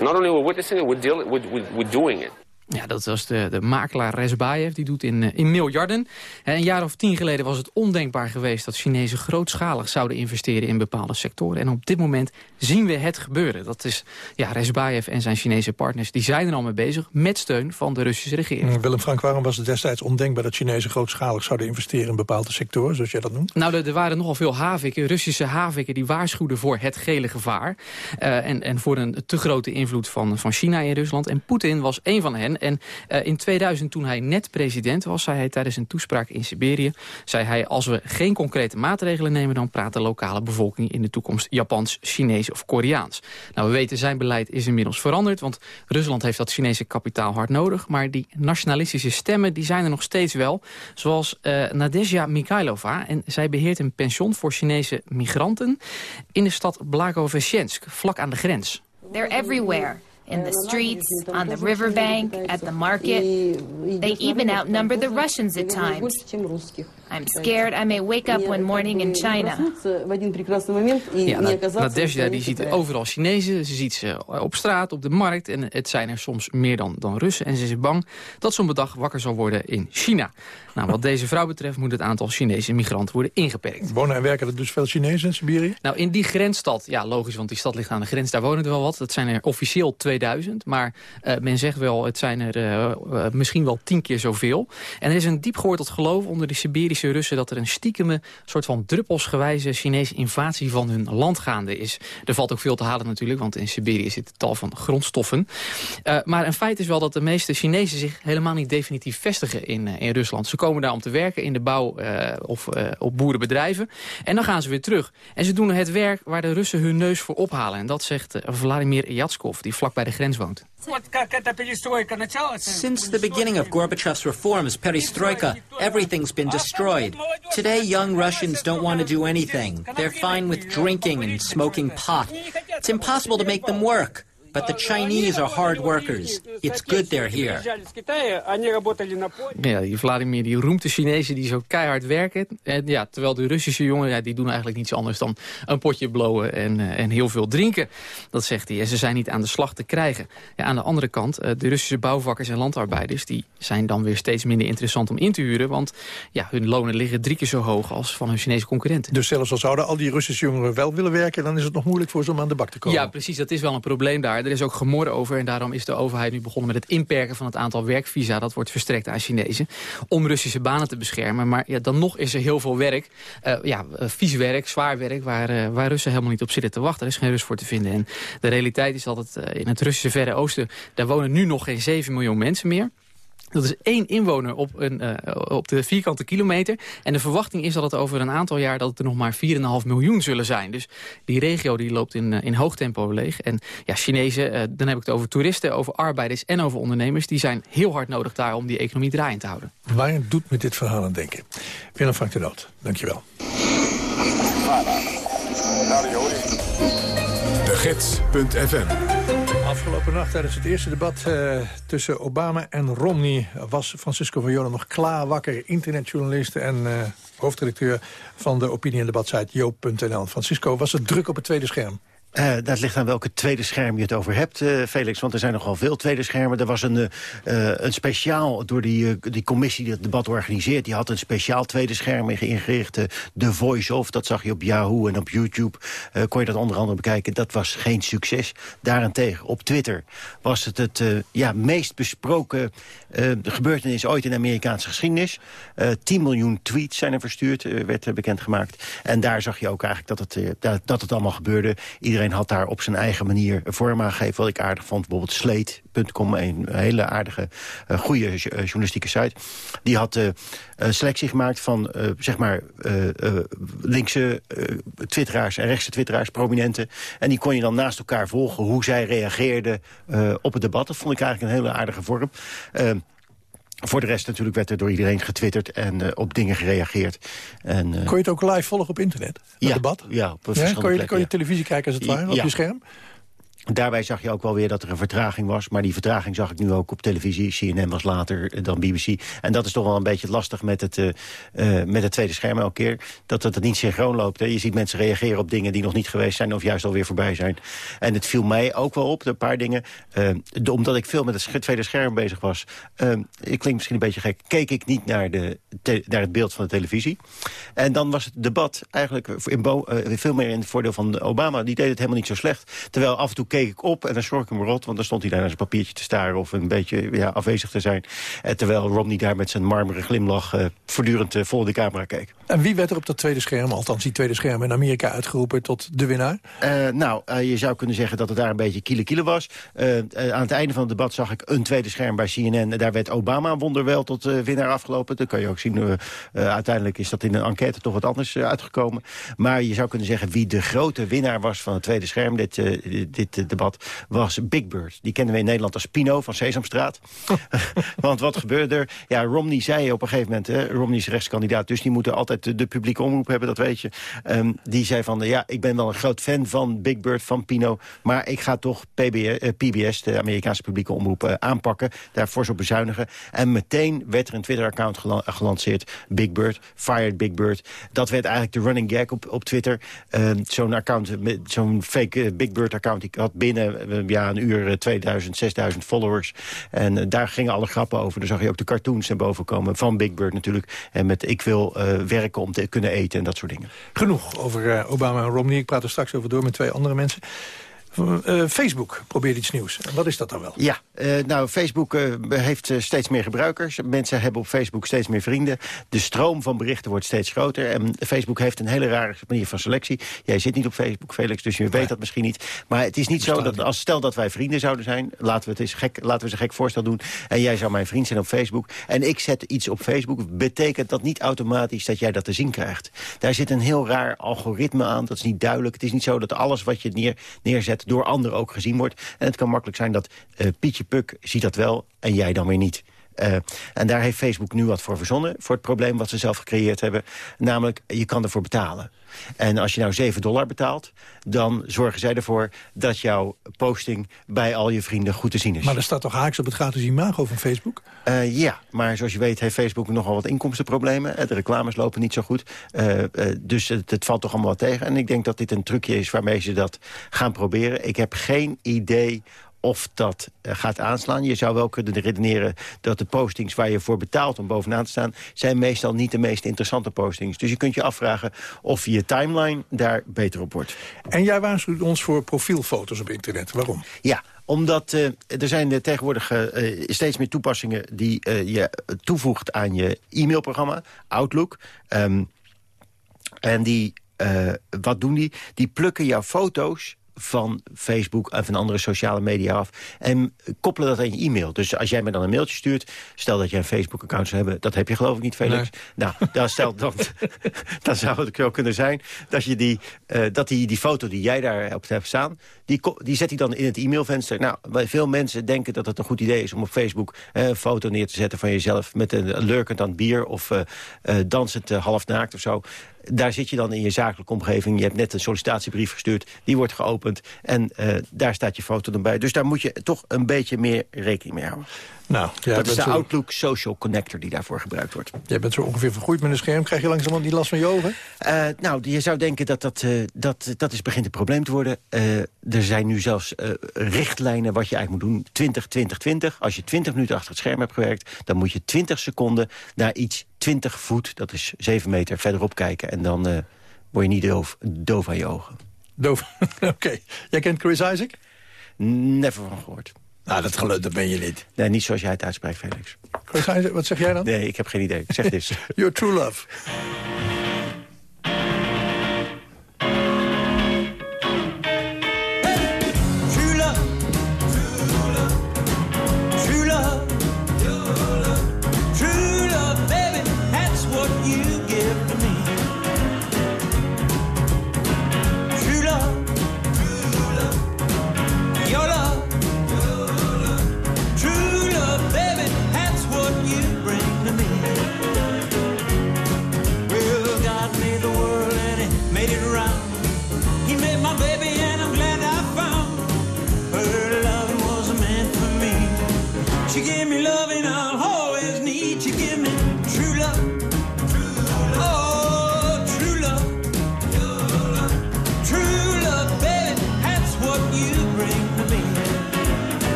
not only we're witnessing it, we're, dealing, we're, we're doing it. Ja, dat was de, de makelaar Rezbayev. Die doet in, eh, in miljarden. Een jaar of tien geleden was het ondenkbaar geweest... dat Chinezen grootschalig zouden investeren in bepaalde sectoren. En op dit moment zien we het gebeuren. Dat is ja, Rezbayev en zijn Chinese partners. Die zijn er al mee bezig met steun van de Russische regering. Mm, Willem Frank, waarom was het destijds ondenkbaar... dat Chinezen grootschalig zouden investeren in bepaalde sectoren, zoals jij dat noemt? Nou, er, er waren nogal veel haviken, Russische haviken... die waarschuwden voor het gele gevaar. Uh, en, en voor een te grote invloed van, van China in Rusland. En Poetin was een van hen. En uh, in 2000, toen hij net president was, zei hij tijdens een toespraak in Siberië... zei hij, als we geen concrete maatregelen nemen... dan praat de lokale bevolking in de toekomst Japans, Chinees of Koreaans. Nou, we weten, zijn beleid is inmiddels veranderd... want Rusland heeft dat Chinese kapitaal hard nodig... maar die nationalistische stemmen die zijn er nog steeds wel. Zoals uh, Nadezhda Mikhailova. En zij beheert een pension voor Chinese migranten... in de stad Blagoveshchensk, vlak aan de grens. They're everywhere. In the streets, on the riverbank, at the market. They even outnumber the Russians at times. I'm scared I may wake up one morning in China. Ja, Nadezhda die ziet overal Chinezen. Ze ziet ze op straat, op de markt. En het zijn er soms meer dan, dan Russen. En ze is bang dat ze op een dag wakker zal worden in China. Nou, wat deze vrouw betreft moet het aantal Chinese migranten worden ingeperkt. Wonen en werken er dus veel Chinezen in Siberië? Nou, in die grensstad, ja logisch, want die stad ligt aan de grens. Daar wonen er wel wat. Dat zijn er officieel 2000. Maar uh, men zegt wel, het zijn er uh, uh, misschien wel tien keer zoveel. En er is een diep geworteld geloof onder de Siberische Russen... dat er een stiekeme, soort van druppelsgewijze Chinese invasie van hun land gaande is. Er valt ook veel te halen natuurlijk, want in Siberië zit tal van grondstoffen. Maar een feit is wel dat de meeste Chinezen zich helemaal niet definitief vestigen in, in Rusland. Ze komen daar om te werken in de bouw of op boerenbedrijven. En dan gaan ze weer terug. En ze doen het werk waar de Russen hun neus voor ophalen. En dat zegt Vladimir Yatskov, die vlak bij de grens woont. Since the beginning of Gorbachev's reforms, perestroika, everything's been destroyed. Today, young Russians don't want to do anything. They're fine with drinking and smoking pot. It's impossible to make them work. But the Chinese are hard workers. It's good they're here. Ja, die Vladimir die roemt de Chinezen die zo keihard werken. En ja, terwijl de Russische jongeren ja, die doen eigenlijk niets anders dan een potje blowen en, uh, en heel veel drinken. Dat zegt hij. En ze zijn niet aan de slag te krijgen. Ja, aan de andere kant, uh, de Russische bouwvakkers en landarbeiders... die zijn dan weer steeds minder interessant om in te huren. Want ja, hun lonen liggen drie keer zo hoog als van hun Chinese concurrenten. Dus zelfs al zouden al die Russische jongeren wel willen werken... dan is het nog moeilijk voor ze om aan de bak te komen. Ja, precies. Dat is wel een probleem daar. Er is ook gemor over en daarom is de overheid nu begonnen met het inperken van het aantal werkvisa. Dat wordt verstrekt aan Chinezen. Om Russische banen te beschermen. Maar ja, dan nog is er heel veel werk. Uh, ja, vies werk, zwaar werk, waar, uh, waar Russen helemaal niet op zitten te wachten. Er is geen rust voor te vinden. En de realiteit is dat het in het Russische Verre Oosten... daar wonen nu nog geen 7 miljoen mensen meer. Dat is één inwoner op, een, uh, op de vierkante kilometer. En de verwachting is dat het over een aantal jaar... dat het er nog maar 4,5 miljoen zullen zijn. Dus die regio die loopt in, uh, in hoog tempo leeg. En ja, Chinezen, uh, dan heb ik het over toeristen, over arbeiders en over ondernemers... die zijn heel hard nodig daar om die economie draaiend te houden. Waar doet me dit verhaal aan denken? Willem Frank de Noot, dankjewel. De Gids.fm Afgelopen nacht tijdens het eerste debat uh, tussen Obama en Romney... was Francisco van Jolen nog klaar wakker. Internetjournalist en uh, hoofdredacteur van de opinie- en debatsite joop.nl. Francisco, was het druk op het tweede scherm? Uh, dat ligt aan welke tweede scherm je het over hebt, uh, Felix. Want er zijn nogal veel tweede schermen. Er was een, uh, een speciaal, door die, die commissie die het debat organiseert... die had een speciaal tweede scherm ingericht. De Voice of, dat zag je op Yahoo en op YouTube. kon je dat onder andere bekijken. Dat was geen succes. Daarentegen, op Twitter was het het ja, meest besproken gebeurtenis... ooit in de Amerikaanse geschiedenis. 10 miljoen tweets zijn er verstuurd, werd bekendgemaakt. En daar zag je ook eigenlijk dat het, dat het allemaal gebeurde. Iedereen Iedereen had daar op zijn eigen manier vorm aan gegeven. Wat ik aardig vond, bijvoorbeeld Slate.com, een hele aardige, uh, goede uh, journalistieke site. Die had een selectie gemaakt van, zeg maar, linkse twitteraars en rechtse twitteraars, prominenten. En die kon je dan naast elkaar volgen hoe zij reageerden op het debat. Dat vond ik eigenlijk een hele aardige vorm. Voor de rest natuurlijk werd er door iedereen getwitterd en uh, op dingen gereageerd. En, uh, kon je het ook live volgen op internet, het ja, debat? Ja, op ja, kon je, kon je televisie kijken als het ware, op je scherm? Daarbij zag je ook wel weer dat er een vertraging was. Maar die vertraging zag ik nu ook op televisie. CNN was later dan BBC. En dat is toch wel een beetje lastig met het, uh, uh, met het tweede scherm elke keer. Dat het niet synchroon loopt. Je ziet mensen reageren op dingen die nog niet geweest zijn... of juist alweer voorbij zijn. En het viel mij ook wel op, een paar dingen. De, omdat ik veel met het tweede scherm bezig was... ik klink misschien een beetje gek... keek ik niet naar, de naar het beeld van de televisie. En dan was het debat eigenlijk veel meer in het voordeel van Obama. Die deed het helemaal niet zo slecht. Terwijl af en toe keek ik op en dan schrok ik me rot... want dan stond hij daar naar zijn papiertje te staren... of een beetje ja, afwezig te zijn. En terwijl Romney daar met zijn marmeren glimlach... Uh, voortdurend uh, vol de camera keek. En wie werd er op dat tweede scherm, althans die tweede scherm in Amerika... uitgeroepen tot de winnaar? Uh, nou, je zou kunnen zeggen dat het daar een beetje kiele kiele was. aan het einde van het debat zag ik een tweede scherm bij CNN. Daar werd Obama wonderwel tot winnaar afgelopen. Dat kan je ook zien. uiteindelijk is dat in een enquête toch wat anders uitgekomen. Maar je zou kunnen zeggen wie de grote winnaar was van het tweede scherm... dit, dit debat, was Big Bird. Die kennen we in Nederland als Pino van Sesamstraat. [LAUGHS] Want wat gebeurde er? Ja, Romney zei op een gegeven moment... Hè, Romney is rechtskandidaat, dus die moeten altijd de, de publieke omroep hebben, dat weet je. Um, die zei van, ja, ik ben wel een groot fan van Big Bird, van Pino... maar ik ga toch PB, uh, PBS, de Amerikaanse publieke omroep, uh, aanpakken. Daarvoor zo bezuinigen. En meteen werd er een Twitter-account gela gelanceerd. Big Bird, Fired Big Bird. Dat werd eigenlijk de running gag op, op Twitter. Uh, zo'n account, zo'n fake Big Bird-account, die had binnen ja, een uur 2000, 6000 followers. En uh, daar gingen alle grappen over. Dan zag je ook de cartoons naar boven komen van Big Bird natuurlijk. En met ik wil uh, werken om te kunnen eten en dat soort dingen. Genoeg over Obama en Romney. Ik praat er straks over door met twee andere mensen. Uh, Facebook probeert iets nieuws. Wat is dat dan wel? Ja, uh, nou, Facebook uh, heeft steeds meer gebruikers. Mensen hebben op Facebook steeds meer vrienden. De stroom van berichten wordt steeds groter. En Facebook heeft een hele rare manier van selectie. Jij zit niet op Facebook, Felix, dus je weet dat misschien niet. Maar het is niet zo dat als stel dat wij vrienden zouden zijn... laten we, het eens gek, laten we eens een gek voorstel doen... en jij zou mijn vriend zijn op Facebook... en ik zet iets op Facebook... betekent dat niet automatisch dat jij dat te zien krijgt. Daar zit een heel raar algoritme aan. Dat is niet duidelijk. Het is niet zo dat alles wat je neer, neerzet door anderen ook gezien wordt. En het kan makkelijk zijn dat uh, Pietje Puk ziet dat wel en jij dan weer niet. Eh, en daar heeft Facebook nu wat voor verzonnen... voor het probleem wat ze zelf gecreëerd hebben. Namelijk, je kan ervoor betalen. En als je nou 7 dollar betaalt, dan zorgen zij ervoor... dat jouw posting bij al je vrienden goed te zien is. Maar er staat toch haaks op het gratis imago van Facebook? Uh, ja, maar zoals je weet heeft Facebook nogal wat inkomstenproblemen. De reclames lopen niet zo goed. Uh, uh, dus het, het, valt toch allemaal wat tegen. En ik denk dat dit een trucje is waarmee ze dat gaan proberen. Ik heb geen idee of dat uh, gaat aanslaan. Je zou wel kunnen redeneren dat de postings waar je voor betaalt om bovenaan te staan... zijn meestal niet de meest interessante postings. Dus je kunt je afvragen of je timeline daar beter op wordt. En jij waarschuwt ons voor profielfoto's op internet. Waarom? Ja, omdat uh, er zijn uh, tegenwoordig uh, steeds meer toepassingen... die je toevoegt aan je e-mailprogramma, Outlook. Um, en die, wat doen die? Die plukken jouw foto's van Facebook en van andere sociale media af. En koppelen dat aan je e-mail. Dus als jij me dan een mailtje stuurt... stel dat jij een Facebook-account zou hebben... dat heb je geloof ik niet, Felix. Nee. Nou, dan, stel, [LAUGHS] dan, dan zou het wel kunnen zijn... dat, je die, uh, dat die, die foto die jij daar op hebt staan... Die, die zet hij dan in het e-mailvenster. Nou, veel mensen denken dat het een goed idee is... om op Facebook uh, een foto neer te zetten van jezelf... met een, lurkend aan bier of uh, dansend half naakt of zo daar zit je dan in je zakelijke omgeving. Je hebt net een sollicitatiebrief gestuurd. Die wordt geopend. En uh, daar staat je foto dan bij. Dus daar moet je toch een beetje meer rekening mee houden. Nou, dat is de zo... Outlook Social Connector die daarvoor gebruikt wordt. Jij bent zo ongeveer vergroeid met een scherm. Krijg je langzamerhand niet last van je ogen? Uh, nou, je zou denken dat dat, uh, dat, dat is begint een probleem te worden. Uh, er zijn nu zelfs richtlijnen wat je eigenlijk moet doen. 20, 20, 20. Als je 20 minuten achter het scherm hebt gewerkt... dan moet je 20 seconden naar iets 20 voet, dat is 7 meter, verderop kijken. En dan word je niet doof, doof aan je ogen. Doof, [LAUGHS] oké. Okay. Jij kent Chris Isaac? Never van gehoord. Nou, dat geloof dat ben je niet. Nee, niet zoals jij het uitspreekt, Felix. Wat zeg jij dan? Nee, ik heb geen idee. Zeg dit. [LAUGHS] Your true love.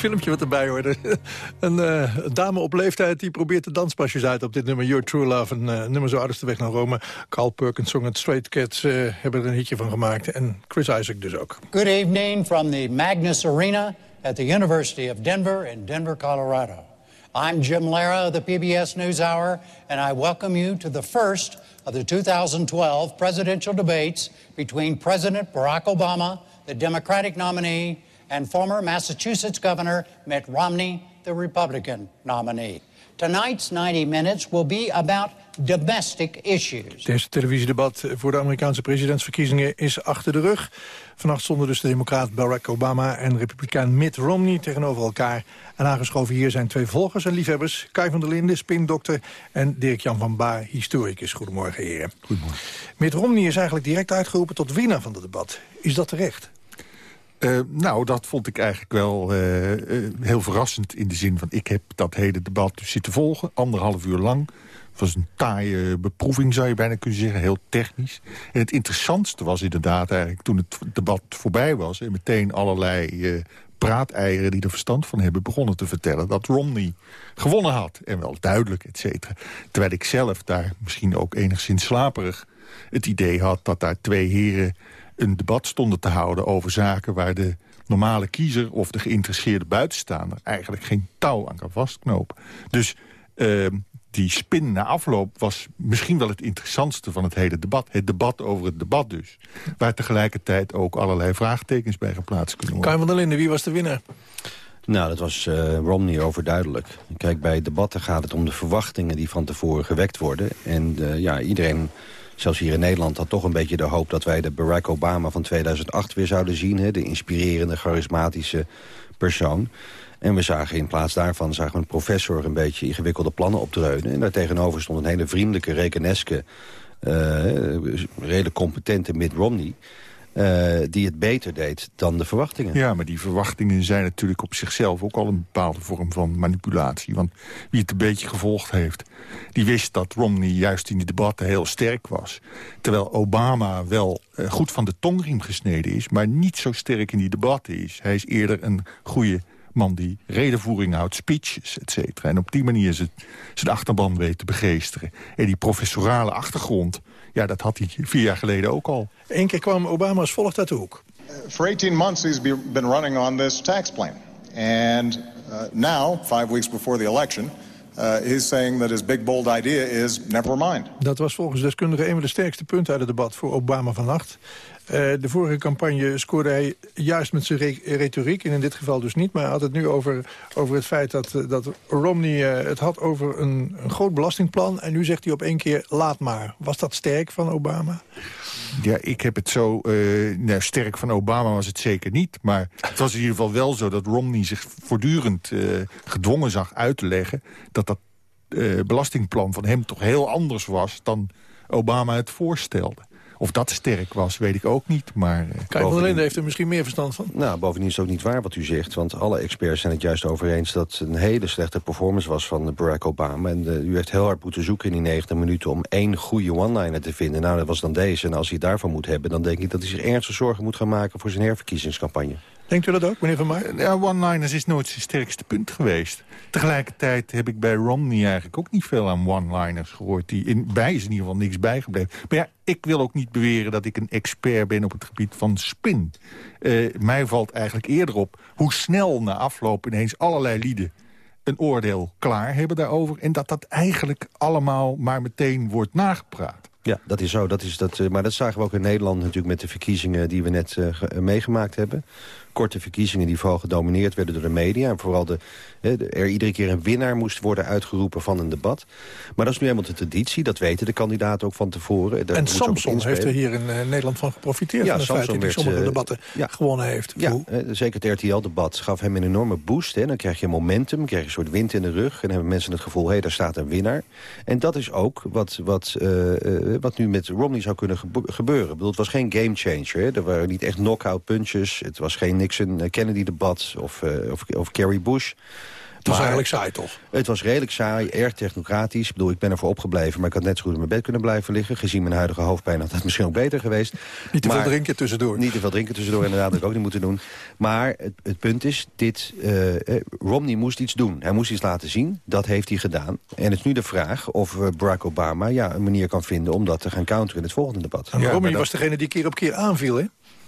Filmpje wat erbij hoorde. [LAUGHS] een uh, dame op leeftijd die probeert de danspasjes uit op dit nummer Your True Love. Een uh, nummer zo oudste weg naar Rome. Carl Perkins zong het, Straight Cats uh, hebben er een hitje van gemaakt. En Chris Isaac dus ook. Good evening from the Magnus Arena at the University of Denver in Denver, Colorado. I'm Jim Lara of the PBS NewsHour, and I welcome you to the first of the 2012 presidential debates between President Barack Obama, the Democratic nominee, and former Massachusetts Governor Mitt Romney, the Republican nominee. Tonight's 90 minutes will be about domestic issues. Deze televisiedebat voor de Amerikaanse presidentsverkiezingen is achter de rug. Vannacht stonden dus de democraat Barack Obama en republikein Mitt Romney tegenover elkaar. En aangeschoven hier zijn twee volgers en liefhebbers. Kai van der Linden, spindokter en Dirk-Jan van Baar, historicus. Goedemorgen, heren. Goedemorgen. Mitt Romney is eigenlijk direct uitgeroepen tot winnaar van het debat. Is dat terecht? Uh, nou, dat vond ik eigenlijk wel uh, uh, heel verrassend in de zin van... ik heb dat hele debat dus zitten volgen, anderhalf uur lang was een taaie beproeving, zou je bijna kunnen zeggen. Heel technisch. En het interessantste was inderdaad eigenlijk toen het debat voorbij was... en meteen allerlei praateieren die er verstand van hebben... begonnen te vertellen dat Romney gewonnen had. En wel duidelijk, et cetera. Terwijl ik zelf daar misschien ook enigszins slaperig het idee had... dat daar twee heren een debat stonden te houden over zaken... waar de normale kiezer of de geïnteresseerde buitenstaander... eigenlijk geen touw aan kan vastknopen. Dus uh, die spin na afloop was misschien wel het interessantste van het hele debat. Het debat over het debat dus. Waar tegelijkertijd ook allerlei vraagtekens bij geplaatst kunnen worden. Kain van der Linden, wie was de winnaar? Nou, dat was uh, Romney overduidelijk. Kijk, bij debatten gaat het om de verwachtingen die van tevoren gewekt worden. En uh, ja, iedereen zelfs hier in Nederland had toch een beetje de hoop... dat wij de Barack Obama van 2008 weer zouden zien. Hè? De inspirerende, charismatische persoon. En we zagen in plaats daarvan zagen we een professor een beetje ingewikkelde plannen optreden. En daartegenover stond een hele vriendelijke, rekeneske, uh, redelijk competente Mitt Romney. Uh, die het beter deed dan de verwachtingen. Ja, maar die verwachtingen zijn natuurlijk op zichzelf ook al een bepaalde vorm van manipulatie. Want wie het een beetje gevolgd heeft, die wist dat Romney juist in die debatten heel sterk was. Terwijl Obama wel uh, goed van de tongriem gesneden is, maar niet zo sterk in die debatten is. Hij is eerder een goede man die redenvoering houdt, speeches, et cetera. En op die manier zijn, zijn achterban weet te begeesteren. En die professorale achtergrond, ja, dat had hij vier jaar geleden ook al. Eén keer kwam Obama als volgt uit de hoek. For 18 months he's been running on this tax plan. And uh, now, five weeks before the election... Uh, he's saying that his big bold idea is never mind. Dat was volgens deskundigen een van de sterkste punten uit het debat voor Obama vannacht. Uh, de vorige campagne scoorde hij juist met zijn re retoriek. En in dit geval dus niet. Maar hij had het nu over, over het feit dat, uh, dat Romney uh, het had over een, een, groot belastingplan. En nu zegt hij op één keer laat maar. Was dat sterk van Obama? Ja, ik heb het zo... nou, sterk van Obama was het zeker niet. Maar het was in ieder geval wel zo dat Romney zich voortdurend gedwongen zag uit te leggen... dat dat belastingplan van hem toch heel anders was dan Obama het voorstelde. Of dat sterk was, weet ik ook niet. Maar, uh, Kijk, van heeft er misschien meer verstand van. Nou, bovendien is het ook niet waar wat u zegt. Want alle experts zijn het juist over eens dat het een hele slechte performance was van Barack Obama. En uh, u heeft heel hard moeten zoeken in die 90 minuten om één goede one-liner te vinden. Nou, dat was dan deze. En als hij daarvan moet hebben, dan denk ik dat hij zich ernstig zorgen moet gaan maken voor zijn herverkiezingscampagne. Denkt u dat ook, meneer Van Maar? Ja, one-liners is nooit zijn sterkste punt geweest. Tegelijkertijd heb ik bij Romney eigenlijk ook niet veel aan one-liners gehoord. Die in, bij is in ieder geval niks bijgebleven. Maar ja, ik wil ook niet beweren dat ik een expert ben op het gebied van spin. Uh, mij valt eigenlijk eerder op hoe snel na afloop ineens allerlei lieden een oordeel klaar hebben daarover. En dat dat eigenlijk allemaal maar meteen wordt nagepraat. Ja, dat is zo. Dat is dat, maar dat zagen we ook in Nederland natuurlijk met de verkiezingen die we net uh, meegemaakt hebben korte verkiezingen die vooral gedomineerd werden door de media. En vooral de, er iedere keer een winnaar moest worden uitgeroepen van een debat. Maar dat is nu helemaal de traditie. Dat weten de kandidaten ook van tevoren. Daar en Samson heeft er hier in uh, Nederland van geprofiteerd. Ja, van het feit dat hij sommige debatten ja, gewonnen heeft. Ja, zeker het RTL-debat gaf hem een enorme boost. Hè. Dan krijg je momentum, krijg je een soort wind in de rug. En dan hebben mensen het gevoel, hé, hey, daar staat een winnaar. En dat is ook wat, wat, uh, uh, wat nu met Romney zou kunnen gebeuren. Ik bedoel, het was geen gamechanger. Er waren niet echt knock-out punches. Het was geen Nixon-Kennedy-debat of, of, of Kerry Bush. Het was eigenlijk saai, toch? Het was redelijk saai, erg technocratisch. Ik bedoel, ik ben ervoor opgebleven, maar ik had net zo goed in mijn bed kunnen blijven liggen. Gezien mijn huidige hoofdpijn had dat misschien ook beter geweest. Niet te maar, veel drinken tussendoor. Niet te veel drinken tussendoor, inderdaad, dat ik ook niet moeten doen. Maar het, het punt is, dit, uh, Romney moest iets doen. Hij moest iets laten zien, dat heeft hij gedaan. En het is nu de vraag of Barack Obama ja, een manier kan vinden... om dat te gaan counteren in het volgende debat. En ja, Romney was degene die keer op keer aanviel, hè?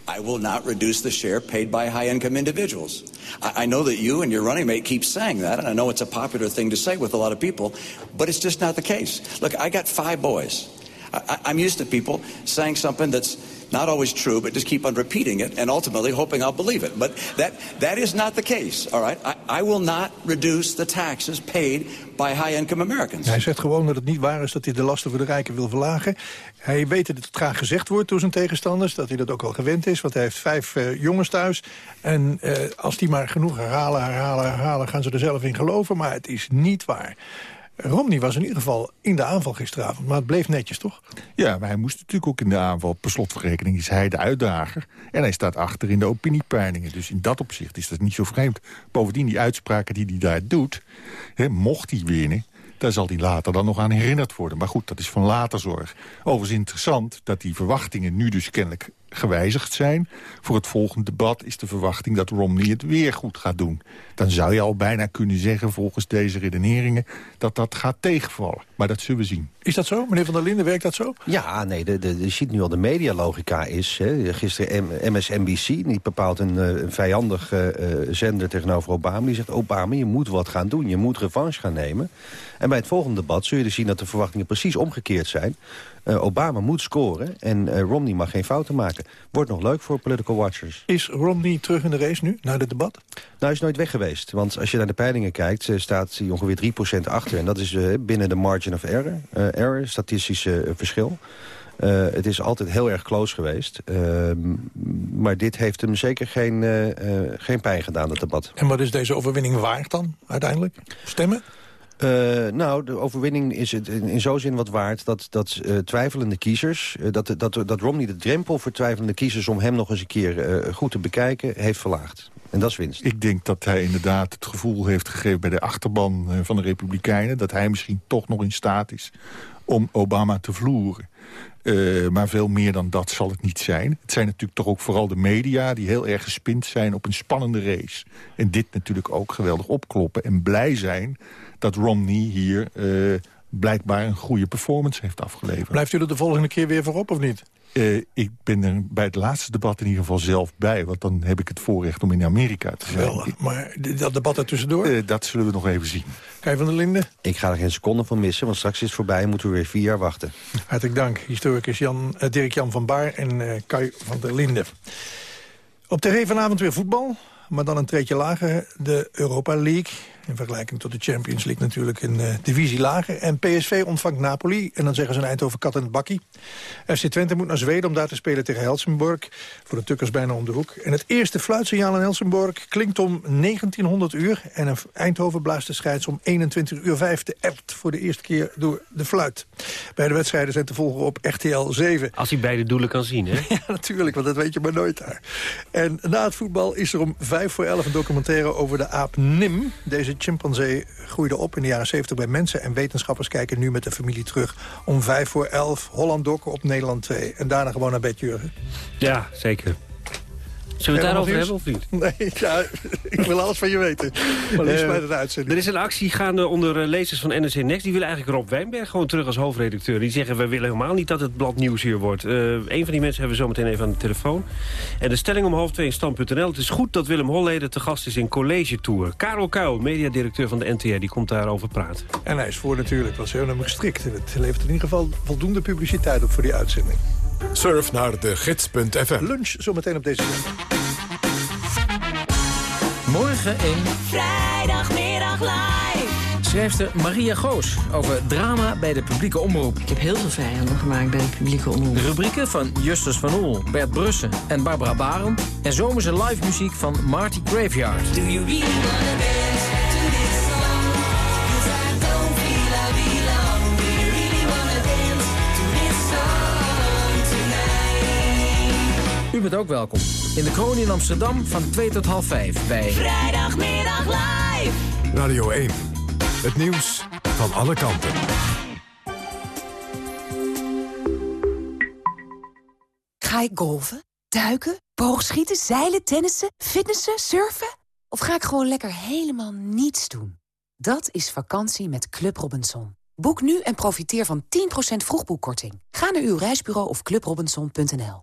I will not reduce the share paid by high income individuals. I, I, know that you and your running mate keep saying that, and I know it's a popular thing to say with a lot of people, but it's just not the case. Look, I got five boys. I, I'm used to people saying something that's not always true, but just keep on repeating it and ultimately hoping I'll believe it. But that, that is not the case, all right? I, I will not reduce the taxes paid by high-income Americans. Hij zegt gewoon dat het niet waar is dat hij de lasten voor de rijken wil verlagen. Hij weet dat het graag gezegd wordt door zijn tegenstanders, dat hij dat ook al gewend is, want hij heeft vijf uh, jongens thuis. En uh, als die maar genoeg herhalen, herhalen, herhalen, gaan ze er zelf in geloven, maar het is niet waar. Romney was in ieder geval in de aanval gisteravond, maar het bleef netjes, toch? Ja, maar hij moest natuurlijk ook in de aanval. Per slotverrekening is hij de uitdager. En hij staat achter in de opiniepeilingen. Dus in dat opzicht is dat niet zo vreemd. Bovendien, die uitspraken die hij daar doet... Hè, mocht hij winnen, Daar zal hij later dan nog aan herinnerd worden. Maar goed, dat is van later zorg. Overigens interessant dat die verwachtingen nu dus kennelijk gewijzigd zijn. Voor het volgende debat is de verwachting dat Romney het weer goed gaat doen. Dan zou je al bijna kunnen zeggen, volgens deze redeneringen... dat dat gaat tegenvallen. Maar dat zullen we zien. Is dat zo? Meneer Van der Linden, werkt dat zo? Ja, nee, de, de, je ziet nu al de medialogica is. Hè. Gisteren M MSNBC, die bepaalt een, uh, een vijandige uh, zender tegenover Obama. Die zegt, Obama, je moet wat gaan doen. Je moet revanche gaan nemen. En bij het volgende debat zul je dus zien dat de verwachtingen precies omgekeerd zijn. Uh, Obama moet scoren en uh, Romney mag geen fouten maken. Wordt nog leuk voor political watchers. Is Romney terug in de race nu, na dit debat? Nou, hij is nooit weg geweest. Want als je naar de peilingen kijkt, staat hij ongeveer 3% achter. En dat is binnen de margin of error, error statistische verschil. Uh, het is altijd heel erg close geweest. Uh, maar dit heeft hem zeker geen, geen pijn gedaan, het debat. En wat is deze overwinning waard dan, uiteindelijk? Stemmen? Uh, nou, de overwinning is het in, in zo'n zin wat waard... dat, dat uh, twijfelende kiezers, uh, dat, dat, dat Romney de drempel voor twijfelende kiezers... om hem nog eens een keer goed te bekijken, heeft verlaagd. En dat is winst. Ik denk dat hij inderdaad het gevoel heeft gegeven bij de achterban van de Republikeinen... dat hij misschien toch nog in staat is om Obama te vloeren. Uh, maar veel meer dan dat zal het niet zijn. Het zijn natuurlijk toch ook vooral de media... die heel erg gespind zijn op een spannende race. En dit natuurlijk ook geweldig opkloppen en blij zijn... dat Romney hier uh, blijkbaar een goede performance heeft afgeleverd. Blijft u er de volgende keer weer voor op of niet? Uh, ik ben er bij het laatste debat in ieder geval zelf bij. Want dan heb ik het voorrecht om in Amerika te zijn. Wel, maar dat debat ertussendoor? Uh, dat zullen we nog even zien. Kai van der Linden? Ik ga er geen seconde van missen, want straks is het voorbij... en moeten we weer vier jaar wachten. Hartelijk dank, historicus Jan, uh, Dirk-Jan van Baar en uh, Kai van der Linden. Op tv vanavond weer voetbal, maar dan een treetje lager. De Europa League. In vergelijking tot de Champions League natuurlijk een uh, divisie lager. En PSV ontvangt Napoli. En dan zeggen ze een Eindhoven kat in het bakkie. FC Twente moet naar Zweden om daar te spelen tegen Helsingborg. Voor de tukkers bijna om de hoek. En het eerste fluitsignaal in Helsingborg klinkt om 1900 uur. En Eindhoven blaast de scheids om 21 uur 5 de ebt voor de eerste keer door de fluit. Beide wedstrijden zijn te volgen op RTL 7. Als hij beide doelen kan zien, hè? [LAUGHS] ja, natuurlijk, want dat weet je maar nooit daar. En na het voetbal is er om 5 voor 11 een documentaire over de aap Nim. Deze chimpansee groeide op in de jaren 70 bij mensen... en wetenschappers kijken nu met de familie terug om 5 voor 11 Holland Dokken op Nederland 2. En daarna gewoon naar bed, Jurgen. Ja, zeker. Zullen we het daarover hebben of niet? [LAUGHS] Nee, ja, ik wil alles van je weten. [LAUGHS] Maar liefst bij de uitzending. Er is een actie gaande onder lezers van NRC Next. Die willen eigenlijk Rob Wijnberg gewoon terug als hoofdredacteur. Die zeggen, we willen helemaal niet dat het blad nieuws hier wordt. Uh, een van die mensen hebben we zo meteen even aan de telefoon. En de stelling om half twee in stand.nl. Het is goed dat Willem Holleder te gast is in College Tour. Karel Kuil, mediadirecteur van de NTR, die komt daarover praten. En hij is voor natuurlijk, was heel namelijk strikt. Het levert in ieder geval voldoende publiciteit op voor die uitzending. Surf naar de gids.fm. Lunch zometeen op deze zender. Morgen in... Vrijdagmiddag live. Schrijfster Maria Goos over drama bij de publieke omroep. Ik heb heel veel vijanden gemaakt bij de publieke omroep. Rubrieken van Justus van Oel, Bert Brussen en Barbara Baren. En zomerse live muziek van Marty Graveyard. Do you really U bent ook welkom. In de kroon in Amsterdam van 2 tot half 5 bij... Vrijdagmiddag live. Radio 1. Het nieuws van alle kanten. Ga ik golven, duiken, boogschieten, zeilen, tennissen, fitnessen, surfen? Of ga ik gewoon lekker helemaal niets doen? Dat is vakantie met Club Robinson. Boek nu en profiteer van 10% vroegboekkorting. Ga naar uw reisbureau of clubrobinson.nl.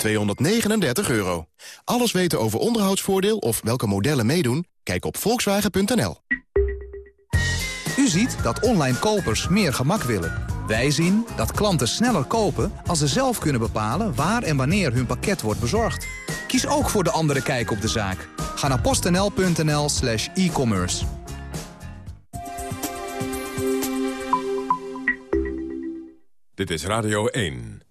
239 euro. Alles weten over onderhoudsvoordeel of welke modellen meedoen? Kijk op volkswagen.nl. U ziet dat online kopers meer gemak willen. Wij zien dat klanten sneller kopen als ze zelf kunnen bepalen waar en wanneer hun pakket wordt bezorgd. Kies ook voor de andere kijk op de zaak. Ga naar postnl.nl slash e-commerce. Dit is Radio 1.